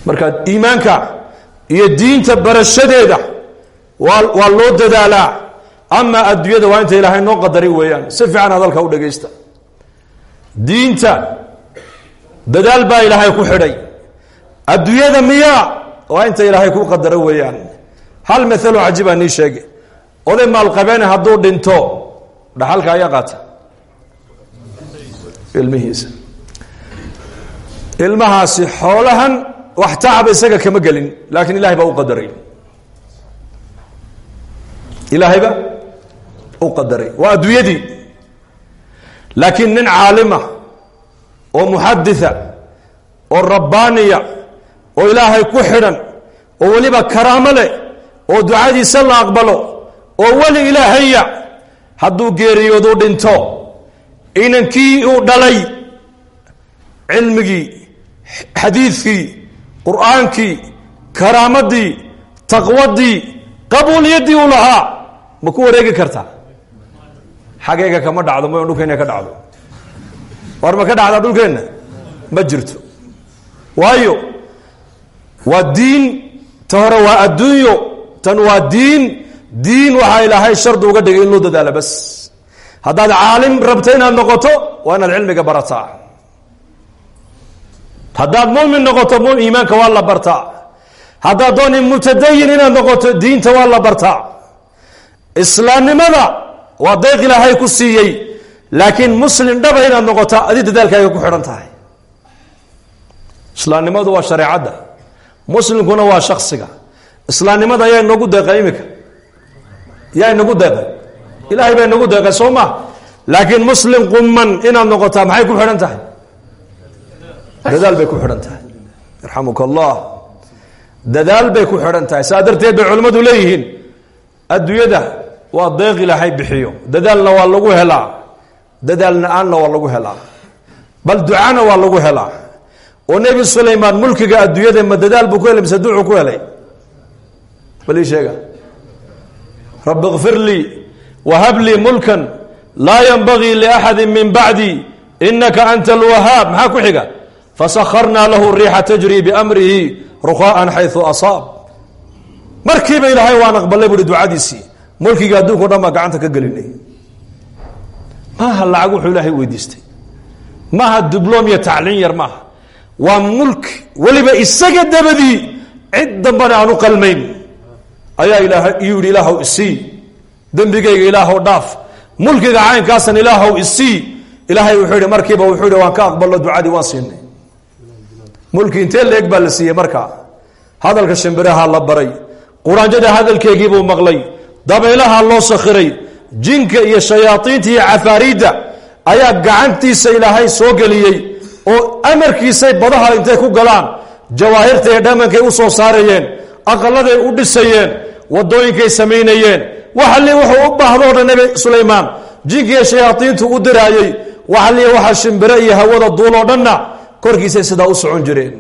Marka iimaanka iyo diinta barashadeeda waa waa loo dadaalaa. Ama adduunyada waa inta ilaahay noo qadaray weeyaan. Si fiican hadalka u dhagaysta. Diinta dadaal baa ilaahay ku xidhay. Adduunyada miyaa waa inta ilaahay ku qadaro weeyaan hal maalo cajibaa nii sheege oday maalqabeene hadduu dhinto dhaxalka ayaa qaata. Ilmihiisa. Ilmahaasi xoolahan wax tacaba isaga kama gelin laakiin ilahay baa u qadaray. Ilaahayba u qadaray. Waa adduunyadii. Laakiin nin caalima oo muxaditha oo rabbaaniya oo ilaahay ku xidhan oo weliba karaamo oo ducadiisa la aqbalo oo weli ilaahaya hadduu geeriyoodu dhinto inankii uu dhalay cilmigii xadiidkii qur'aankii karaamadii taqwadii qabuuliyaddii uu lahaa ma ku wareegi kartaa? Xageyga kama dhacdo ma dhulkeenna ka dhacdo. War ma ka dhacdaa dhulkeenna? Ma jirto. Waayo waa diin ta hore waa adduunyo tan waa diin diin waxaa ilaahay shardi uga dhigay in loo dadaalo bas. Haddaad caalim rabto inaad noqoto waa inaad cilmiga barataa. Haddaad mumin noqoto iimaanka waa la bartaa. Haddaad dooni mubtadayin inaad noqoto diinta waa la bartaa. Islaamnimada waa deeq ilaahay ku siiyey laakiin muslim dhaba inaad noqotaa adi dadaalkaaga ku xidhan tahay. Islaamnimadu waa shareecadda muslimkuna waa shaksiga islaamnimada ayaa inagu deeqay imika yaa inagu deeqay ilaahay baa inagu deeqay soo ma? Laakiin muslim quman inaad noqotaa maxay ku xidhan tahay? Dadaal bay ku xidhan tahay. Yarxamuka allah bay ku xidhan tahay. Saa bay culimmadu leeyihiin adduunyada waa deeq ilaahay bixiyo. Dadaalna waa lagu helaa. Dadaal na-aanna waa lagu helaa. Bal ducana waa lagu helaa. Oo nebi sulaymaan mulkiga adduunyada ma dadaal buu ku helay bal sheega. Rabi kfir lii wahab lii mulkan laa yanbagii liaxadi min bacdi inaka anta alwahaab maxaa ku xiga? Fasakarnaa lahu riixa tajri biamrihi ruqaaan xayu asaab. Markiiba ilaahay waan aqbalay buui ducadiisii mulkiga adduunka o gacanta ka gelinay maaha lacag wuxuu ilaahay weydiistay. Maaha dibloom iyo tacliin yar maaha. Waa mulki weliba isaga dabadii cid dambana aan qalmayn ayaa iyuu yihi ilaahw isii. Dembigayga ilaahw dhaaf. Mulkiga caynkaasan ilaahw isii. Ilaahay wuxuu yihi markiiba wuxuu yihi waan ka aqballo ducadii waan siinay. Mulki intee leeg baa la siiyey markaa hadalka shimbiraha la baray. Quraanjada hadalkeegiibuu maqlay. Dabaylaha loo sakhiray. Jinka iyo shayaaiinta iyo cafaariidda ayaa gacantiisa ilaahay soo geliyey oo amarkiisay badaha intay ku galaan. Jawaahirta iyo dhamankay u soo saarayeen. Aqaladay u dhisayeen wadooyinkay samaynayeen. Waxali wuxuu u baahdo dhan nebi sulaymaan jinkiiyo shayaaiintu u diraayey waxali waxa shimbire iyo hawada duuloo dhanna korkiisay sidaa u socon jireen.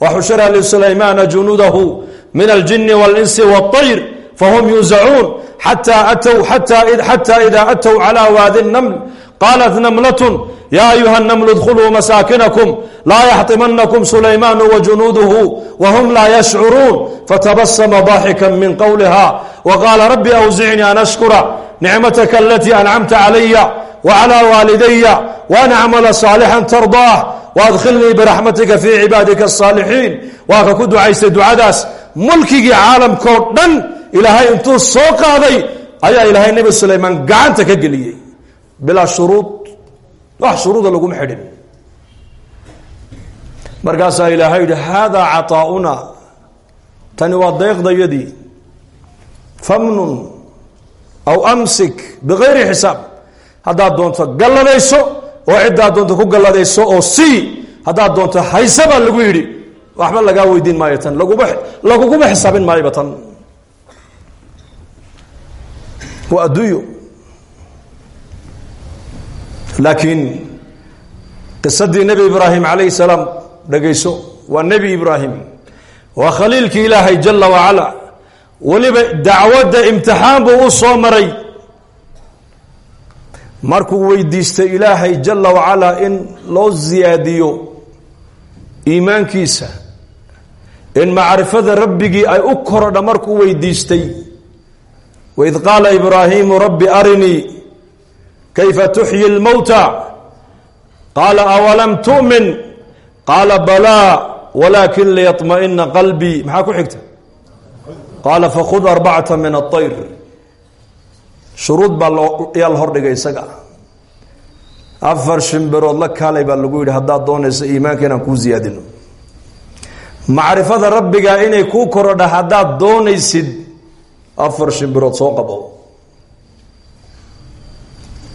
Waxushira lisulaymaana junudahu min aljini walinsi waayr fahum yuuzacuun xataa ida atow calaa waadi naml qaalat namlatun yaa ayuha namlu dkhuluu masaakinakum laa yaxtimanakum sulaymaanu wajunuuduhu wahum laa yashcuruun fatabasama daaxikan min qowliha waqaala rabbi awzicnii an ashkura nicmataka alatii ancamta calaya wclى waalidaya wan acmala saalixan tardaah waadkhilnii biraxmatika fii cibaadika asaalixiin waa ka ku ducaystay ducadaas mulkigii caalamkao dhan ilaahay intuu soo qaaday ayaa ilaahay nebi sulaymaan gacanta ka geliyey bilaa shuruud wax shuruuda laguma xidhin. Markaasaa ilaahay yihi haadaa caطaaؤuna tani waa deeqdayadii famnun aw amsik bigayri xisaab. Haddaad doonto galladayso oo ciddaad doonto ku galladayso oo sii haddaad doonto hayse baa lagu yidhi. Waxba lagaa weydiin maayo tan laguma laguguma xisaabin maayoba tan. Waa adduunyo laakiin qisadii nebi ibraahim calayhi salaam dhegayso waa nebi ibraahim. Waa khaliilkii ilaahay jala wacala weliba dacwadda imtixaan buu u soo maray. Markuu weydiistay ilaahay jala wacala in loo siyaadiyo iimaankiisa in macrifada rabbigii ay u korodha markuu weydiistay. Waid qaala ibraahimu rabbi arinii kayfa tuxyi lmowta qaala awalam tu'min qaala balaa walaakin liyaطma'ina qalbii maxaa ku xigta qaala fakhud arbacata min aطayr shuruud baa yaa la hordhigay isaga afar shimbirood la kaalay baa lagu yidhi haddaad doonayso iimaanka inaan kuu ziyaadino macrifada rabbiga inay kuu korodha haddaad doonaysid afar shimbirood soo qabo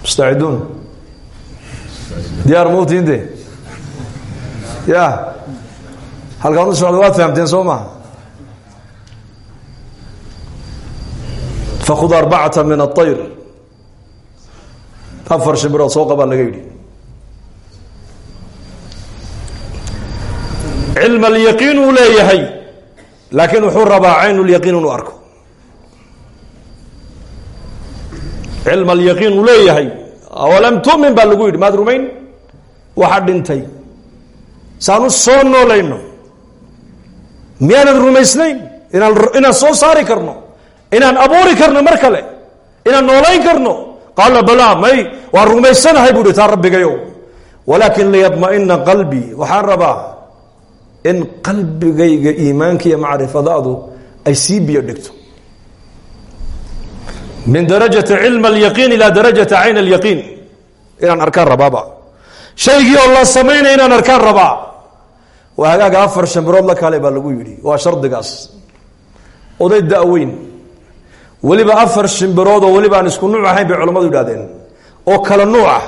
mustaciduun diyaar mawtiinte ya halkaan u socda waad fahamteen soo maha fakhud arbacata min aطayr afar shimbirood soo qabaa laga yidhi cilm alyaqiin uu leeyahay laakiin wuxuu rabaa cayn lyaqiin inuu arko cilm alyaqiin uu leeyahay awalam tu'min? baa lagu yidhi. Maad rumayn? Waxaa dhintay. Saanu soo noolayno. Miyaanan rumaysnayn? Inaan inaan soo saari karno? Inaan abuuri karno mar kale? Inaan noolayn karno? Qaala balaa may waan rumaysanahay buu hi taa rabbigayow. Walaakin liyadma'ina qalbii waxaan rabaa in qalbigayga iimaanka iyo macrifadaadu ay sii biyo dhigto min darajati cilm alyaqiin ilaa darajati cayn alyaqiin. Inaan arkaan rabaaba. Shaygii oo la samaynaya inaan arkaan rabaa waa hagaaga afar shambirood la kale baa lagu yidhi. Waa shardigaas. Oday da-weyn weliba afar shimbirood oo weliba aan isku nuuc ahayn bay culammadu yidhahdeen oo kala nuuc ah.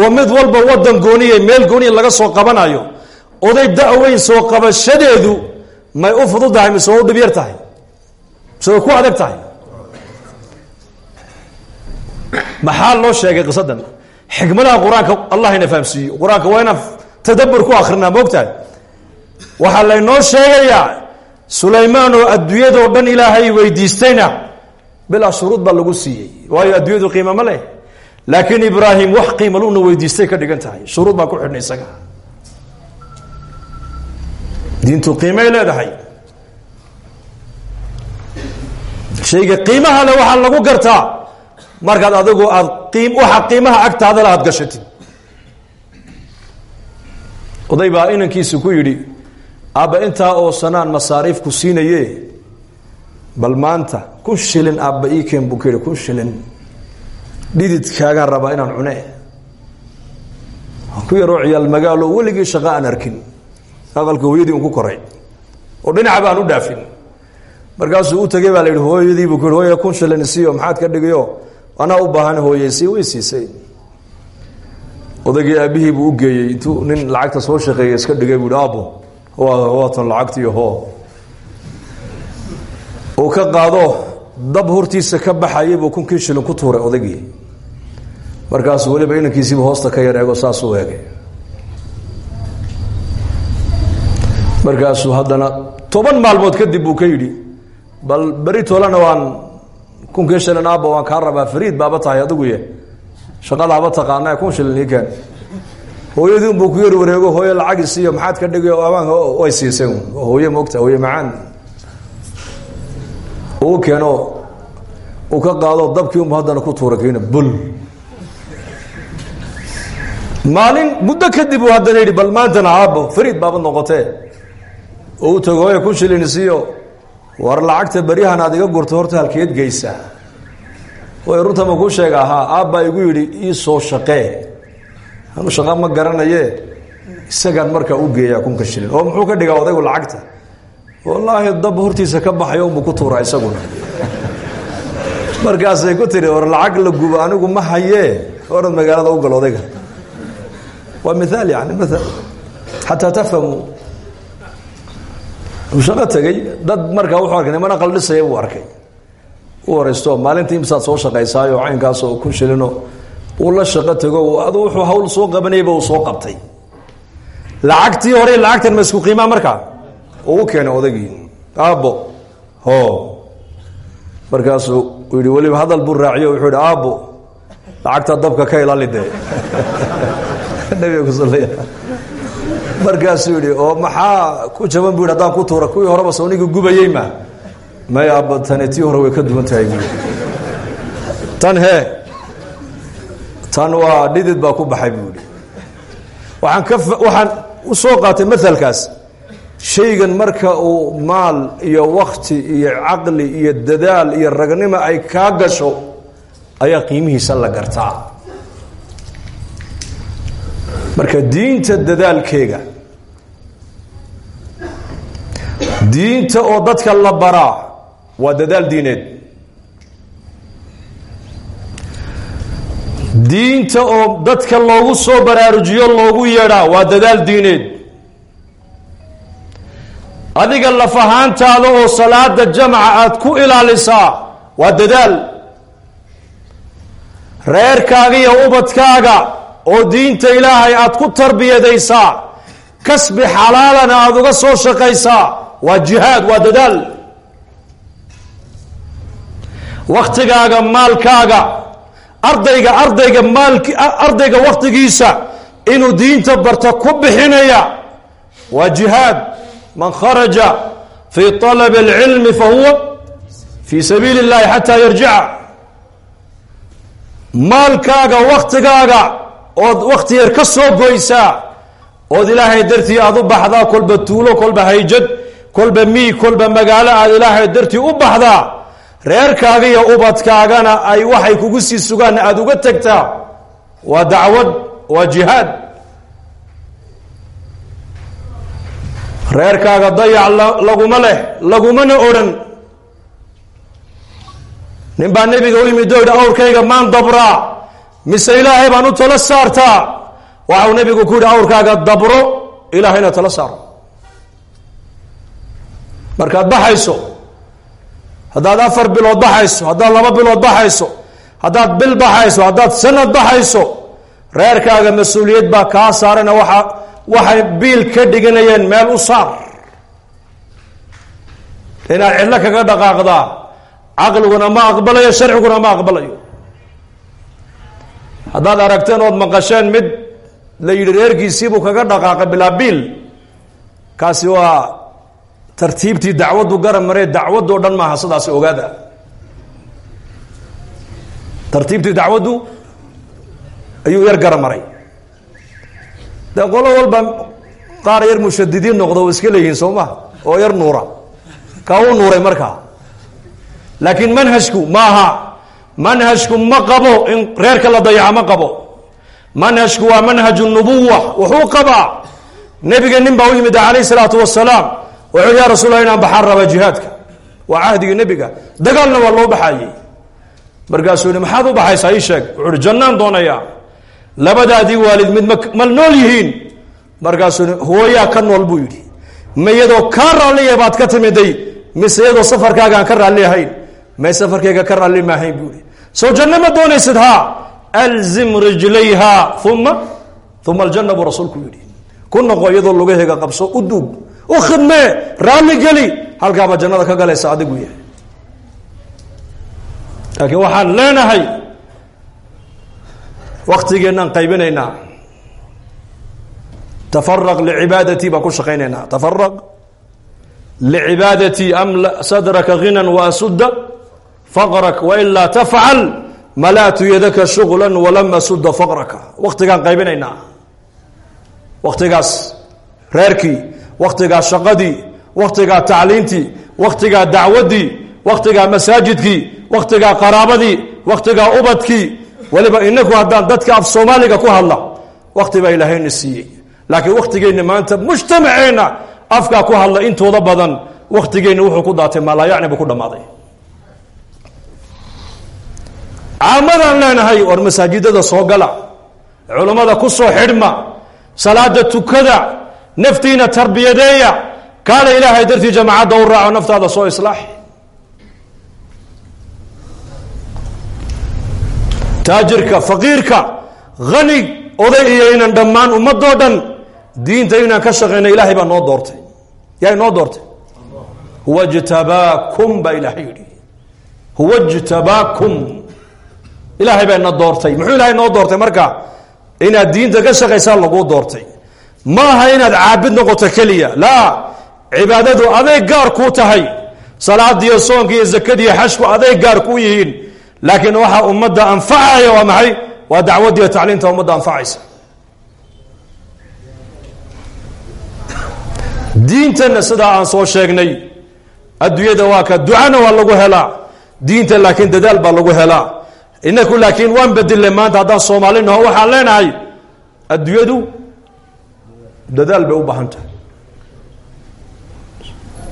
Oo mid walba wadan gooniya meel gooniya laga soo qabanayo oday da-weyn soo qabashadeedu may u fudud tahay mise waa u dhib yar tahay. Mise ku adag tahay maxaa loo sheegay qisadan? Xikmadaha qur'aanka allah ina fahamsiiyo. Qur'aanka waa inaan tadabur ku akrinaa moogtahay waxaa laynoo sheegayaa sulaymaan oo adduunyadoo dhan ilaahay weydiistayna bilaa shuruud baa lagu siiyey. Waayo adduunyadu qiima ma leh. Laakiin ibraahim wax qiima luna weydiistay ka dhigan tahay. Shuruud baa ku xidhnay isaga. Diintu qiimay leedahay. Shayga qiimaha le waxaa lagu gartaa markaad adigu aad qiimaha agtaadale aada gashatid oday baa inankiisa ku yidhi aabba intaa oo sanaan masaariif ku siinaye bal maanta kun shilin aabba ii keen buu ku yidhi kun shilin. Dhididkaagaan inaan cune. Ku yaroo ciyaal magaalo weligii shaqo aan arkin. Aqalka hooyadii un ku koray. Oo dhinaca baan u dhaafin. Markaasuu u tegey baa la yidhi hooyadiibuu ku yhi hooya kun shilin siiyo maxaad ka dhigayo anaa u baahan hooyeysii way siisay odaygii aabihii buu u geeyey. Intuu nin lacagta soo shaqeeyay iska dhigay buu hi aabo waatan lacagtiiyo hoo. Uu ka qaado dab hortiisa ka baxayay buu kunkii shilin ku tuuray odaygii markaasuu weliba inankiisiiba hoosta ka yar eego saasuu eegay. Markaasuu haddana toban maalmood kadib buu ka yidhi bal beri toolana waan kunkii shilin aabba waan kaa rabaa fariid baaba tahay adiguye shaqadaaba taqaana kun shilin ii keen hooyadii unbuu ku yar wareego hooye lacag isiiyo maxaad ka dhigay amaanka way siiseen hooye moogta hooye macaan. Uu keeno uu ka qaado dabkii unbu haddana ku tuura kiina bul. Maalin muddo kadib uu haddana yidhi bal maantana aabbo fariid baaba noqotee. Oo u tago hooye kun shilin isiiyo war lacagta beryahan aad iga gurto horta halkeed geysa. Way runta ma kuu sheega ahaa aabbaa igu yidhi ii soo shaqee. Anu shaqa ma garanaye isagaan markaa u geeyaa kunka shilin. Oo muxuu ka dhigaa odaygu lacagta? Wallaahi dab hortiisa ka baxayo unbuu ku tuuraa isaguna. Markaasay ku tiri war lacag la gubo anigu ma hayee. Orad magaalada u gal odayga. Waa mithaal yani maal xataa tafhamu uu shaqo tegey dad markaa wuxuu arkay nimana qaldhisaya buu arkay. U waraysto maalinta imsaad soo shaqaysaayo caynkaasoo kun shilino uu la shaqo tego adu wuxuu hawl soo qabanayba uu soo qabtay. Lacagtii hore lacagtan ma isku qiimaa markaa uu keenay odaygii aabbo ho. Markaasuu uu yihi weliba hadal buu raaciyo wuxuu yihi aabbo lacagta dabka ka ilaali dee. Nabiga kusalaya markaasuu yihi oo maxaa ku jaban bu haddaan ku tuura kuwii horeba soonigii gubayey ma. May aabba tani tii hore way ka duwan tahay bu tan hee tan waa dhidid baa ku baxay buu yihi waxaan ka waxaan u soo qaatay maalkaas shaygan marka uu maal iyo wakti iyo caqli iyo dadaal iyo ragnimo ay kaa gasho ayaa qiimihiisa la gartaa marka diinta dadaalkeega diinta oo dadka la baraa waa dadaal diineed. Diinta oo dadka loogu soo baraarujiyo loogu yeedhaa waa dadaal diineed. Adiga lafahaantaada oo salaada jamca aad ku ilaalisaa waa dadaal. Reerkaaga iyo ubadkaaga oo diinta ilaahay aad ku tarbiyadaysaa kasbi xalaalana aada uga soo shaqaysaa waa jihaad waa dadaal waktigaaga maalkaaga ardayga ardayga maalki ardayga waktigiisa inuu diinta barto ku bixinaya waa jihaad man kharaja fi طalab اlcilmi fahuwa fi sabiili اllahi xataa yarjica maalkaaga waktigaaga ood wakti yar ka soo goysaa ood ilaahay dartii aada u baxdaa kolba tuulo kolba hayjad kolba miig kolba magaalo aada ilaahay dartii u baxdaa reerkaaga iyo ubadkaagana ay waxay kugu sii sugaan aada uga tegtaa waa dacwad waa jihaad. Reerkaaga dayac laguma leh lagumana odhan. Nin baa nebiga u yimid oo yidhi awrkayga maan dabraa mise ilaahay baan u tala saartaa? Waxau nebigu ku yidhi awrkaaga dabro ilaahayna tala saaro. Markaad baxayso haddaad afar bilood baxayso haddaad laba bilood baxayso haddaad bil baxayso haddaad sanad baxayso reerkaaga mas'uuliyad baa kaa saarana waa waxay biil ka dhiganayeen meel u saar. Inaad cidlo kaga dhaqaaqdaa caqliguna ma aqbalayo sharciguna ma aqbalayo haddaad aragteen ood maqasheen mid la yidhi reerkiisiibuu kaga dhaqaaqay bilaa biil kaasi waa tartiibtii dacwaddu garan maree dacwaddoo dhan maaha sidaasi ogaada. Tartiibtii dacwaddu ayuu yar gara maray. Dee qolo walba qaar yar mushadidiin noqdo o iska leeyihiin soo maha oo yar nuura. Kaa u nuuray markaa. Laakiin manhajku maaha manhajku ma qabo in reerka la dayaca ma qabo. Manhajku waa manhaju nubuwa wuxuu qabaa. Nebiga nin baa u yimid calayh isalaatu wasalaam wuxuu ya rasuulla inaan baxaan rabaa jihaadka. Waa cahdigii nebiga. Dagaalna waa loo baxaayey markaasuu yihi maxaad u baxaysaa? Ii sheeg. Wuxuu uhi jannaan doonayaa. Labadaadii waalid mid ma ma nool yihiin. Markaasuu yihi hooyaa ka nool buu yidhi. Ma kaa raalliya baad ka timiday mise iyadoo safarkaagaan ka raalli ahayn? May safarkayga ka raalli maahayn buu yihi soo janno ma doonaysid haa alzim rijlayha uma uma aljanna buu rasuulku yidhi. Ku noqo iyadoo lugaheega qabso u duug u khidmee raalli geli halkaabaa jannada ka galaysa adigu yahay. Laakiin waxaan leenahay waktigeenaan qaybinaynaa. Tafaraq licibaadatii baan ku shaqaynaynaa. Tafaraq licibaadatii amla sadraka faqrak wailaa tafcal malaatu yadaka shugla walam asudda faqraka. Waktigaan qaybinaynaa. Waktigaas reerkii waktigaa shaqadii waktigaa tacliintii waktigaa dacwadii waktigaa masaajidkii waktigaa qaraabadii waktigaa ubadkii waliba inaku haddaan dadka af soomaaliga ku hadla wakti baa ilaahayna siiyey. Laakiin waktigeenna maanta mujtamaceenna afkaa ku hadla intooda badan waktigeenna wuxuu ku daatay maalaayacni buu ku dhammaaday caamadaan leenahay war masaajidada soo gala. Culammada ku soo xidhma. Salaada tukada. Naftiina tarbiyadeeya. Kaana ilaahay dartii jamacadda u raaco naftaada soo islaax taajirka faqiirka hani oday iyo inan dhammaan ummadoo dhan diinta inaan ka shaqeyno ilaahay baa noo doortay. Yaa inoo doortay? Huwa jtabaakum baa ilaahay yidhi. Huwa jtabaakum ilaahay baa ina doortay. Muxuu ilaahay noo doortay? Marka inaad diinta ka shaqaysaa laguu doortay. Ma aha inaad caabid noqoto keliya. Laa cibaadadu aday gaar kuu tahay. Salaadiyo soonka iyo zakadiiyo xashku aday gaar kuu yihiin. Laakiin waxaa ummadda anfacaya waa maxay? Waa dacwaddiiyo tacliinta ummadda anfacaysa. Diintana sidaa aan soo sheegnay adduunyada waa ka ducana waa lagu helaa. Diinta laakiin dadaal baa lagu helaa inaku laakiin waan bedille maanta haddaan soomaali naho waxaan leenahay adduunyadu dadaal bay u baahan tahay.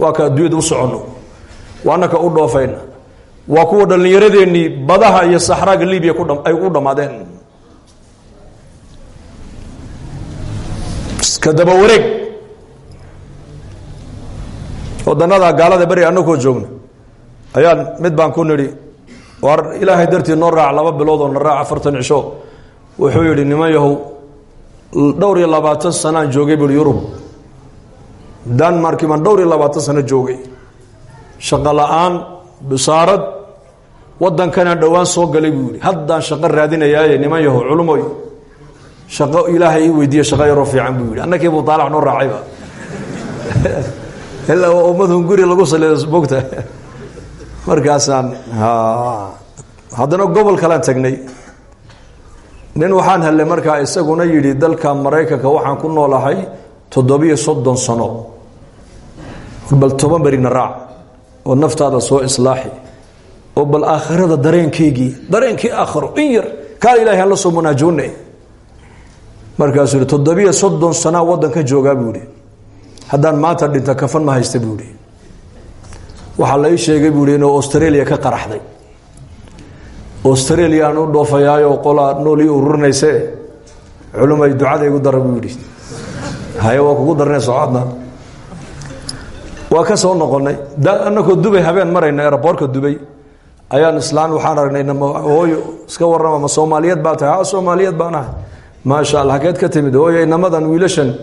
Waa ka adduunyada u dhoofayna. Waa kuwa dhallinyaradeenii badaha iyo saxraaga libiya ku ay u dhammaadeen iska daba wareeg. Wadanada gaalada beri anakoo joogna. Ayaan mid baan ku nidhi war ilaahay dartii noo raac laba bilood oo na raac afartan cisho. Wuxuu yidhi niman dhowr iyo labaatan sanaan joogay bui yurub danmarkii baan dhowr iyo labaatan sano joogay. Shaqo bisaarad wadankanaan dhowaan soo galay buu yihi haddaan shaqo raadinayaaye niman culumoy shaqo ilaahay ii weydiiye shaqo yaroo fiican buu yihi annakii buu daalac noo raacayba. Ilaa waa guri lagu salido mogta markaasaan haddana gobol kalaan tagnay. Nin waxaan hellay markaa isaguna yidhi dalka maraykanka waxaan ku noolahay toddobiyo soddon sano bal toban berina raac oo naftaada soo islaaxi oo bal aakhirada dareenkeygii dareenkii aakhiro in yar kaal ilahay la soo munaajoonay. Markaasuu yihi toddobiyo soddon sanaa joogaa buu yihi maanta dhinta kafan ma haysta buu waxaa la ii sheegay buu inuu australia ka qaraxday. Australia aan u dhoofayaayo qolaa nool ii ururinayse culumay ducada igu dara buu yidhi. Haye kugu darnay socodna. Waa ka soo noqonay anakoo dubay habeen marayna aeroboortka dubay. Ayaan islaan waxaan aragnay hooyo iska warrama ma soomaaliyeed baa tahay? Ha soomaaliyeed baan ahay. Ka timid. Hooyo inamadan wiilashan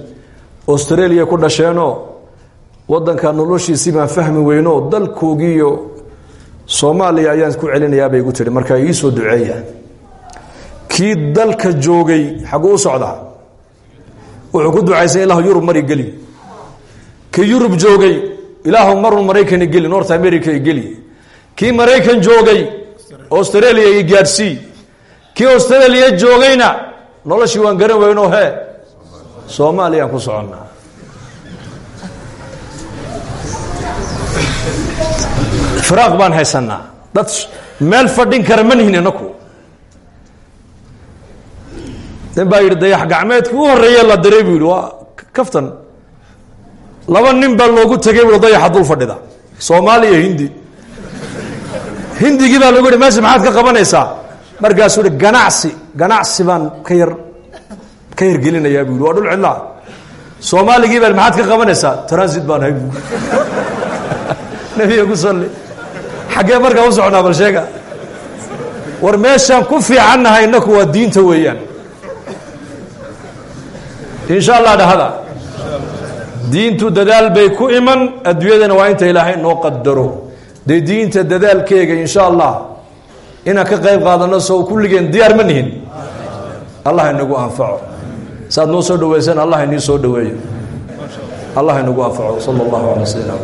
australia ku dhasheenoo wadanka noloshiisii baan fahmi weyno dalkoogiiyo soomaaliya ayaan ku celinayaa bay igu tihi markaa iisoo duceeya. Kii dalka joogay xaguu u socdaa wuxuu ku ducaysay ilahu yurub mari geli. Kii yurub joogay ilaahu marun maraykani geli north america i geli. Kii maraykan joogay australia i gaadhsii. Kii australia joogayna noloshii waan garan weyno he soomaaliyaan ku soconnaa firaaq baan haysanaa dad meel fadhin kara ma nihin inaku nin baa yidhi dayax gacmeedkii u horeeye la diray buu yidhi. Waa kaftan laba nin baa loogu tegay bui dayaxa dul fadhida. Soomaaliya hindi. Hindigii baa lagu yihi meesha maxaad ka qabanaysaa? Markaasuu hi ganacsi ganacsi baan ka yar ka yargelinayaa buu yihi waa dhul cidlaa soomaaligii baa maxaad ka qabanaysaa? Transit baan hay bu nebiga ku salli xaggee markaa u soconaa bal sheega. War meeshaan ku fiicannahay inaku waa diinta weeyaan. Insha allah dhahada diintu dadaal bay ku iman adduunyadana waa inta ilaahay noo qadaro dee diinta dadaalkeega insha allah inaan ka qayb qaadano soo kulligeen diyaar ma nihin. Allah inagu anfaco. Saad noo soo dhaweysaan allah inii soo dhaweeyo. Allah inagu anfaco. Sala allahu calaa sayidina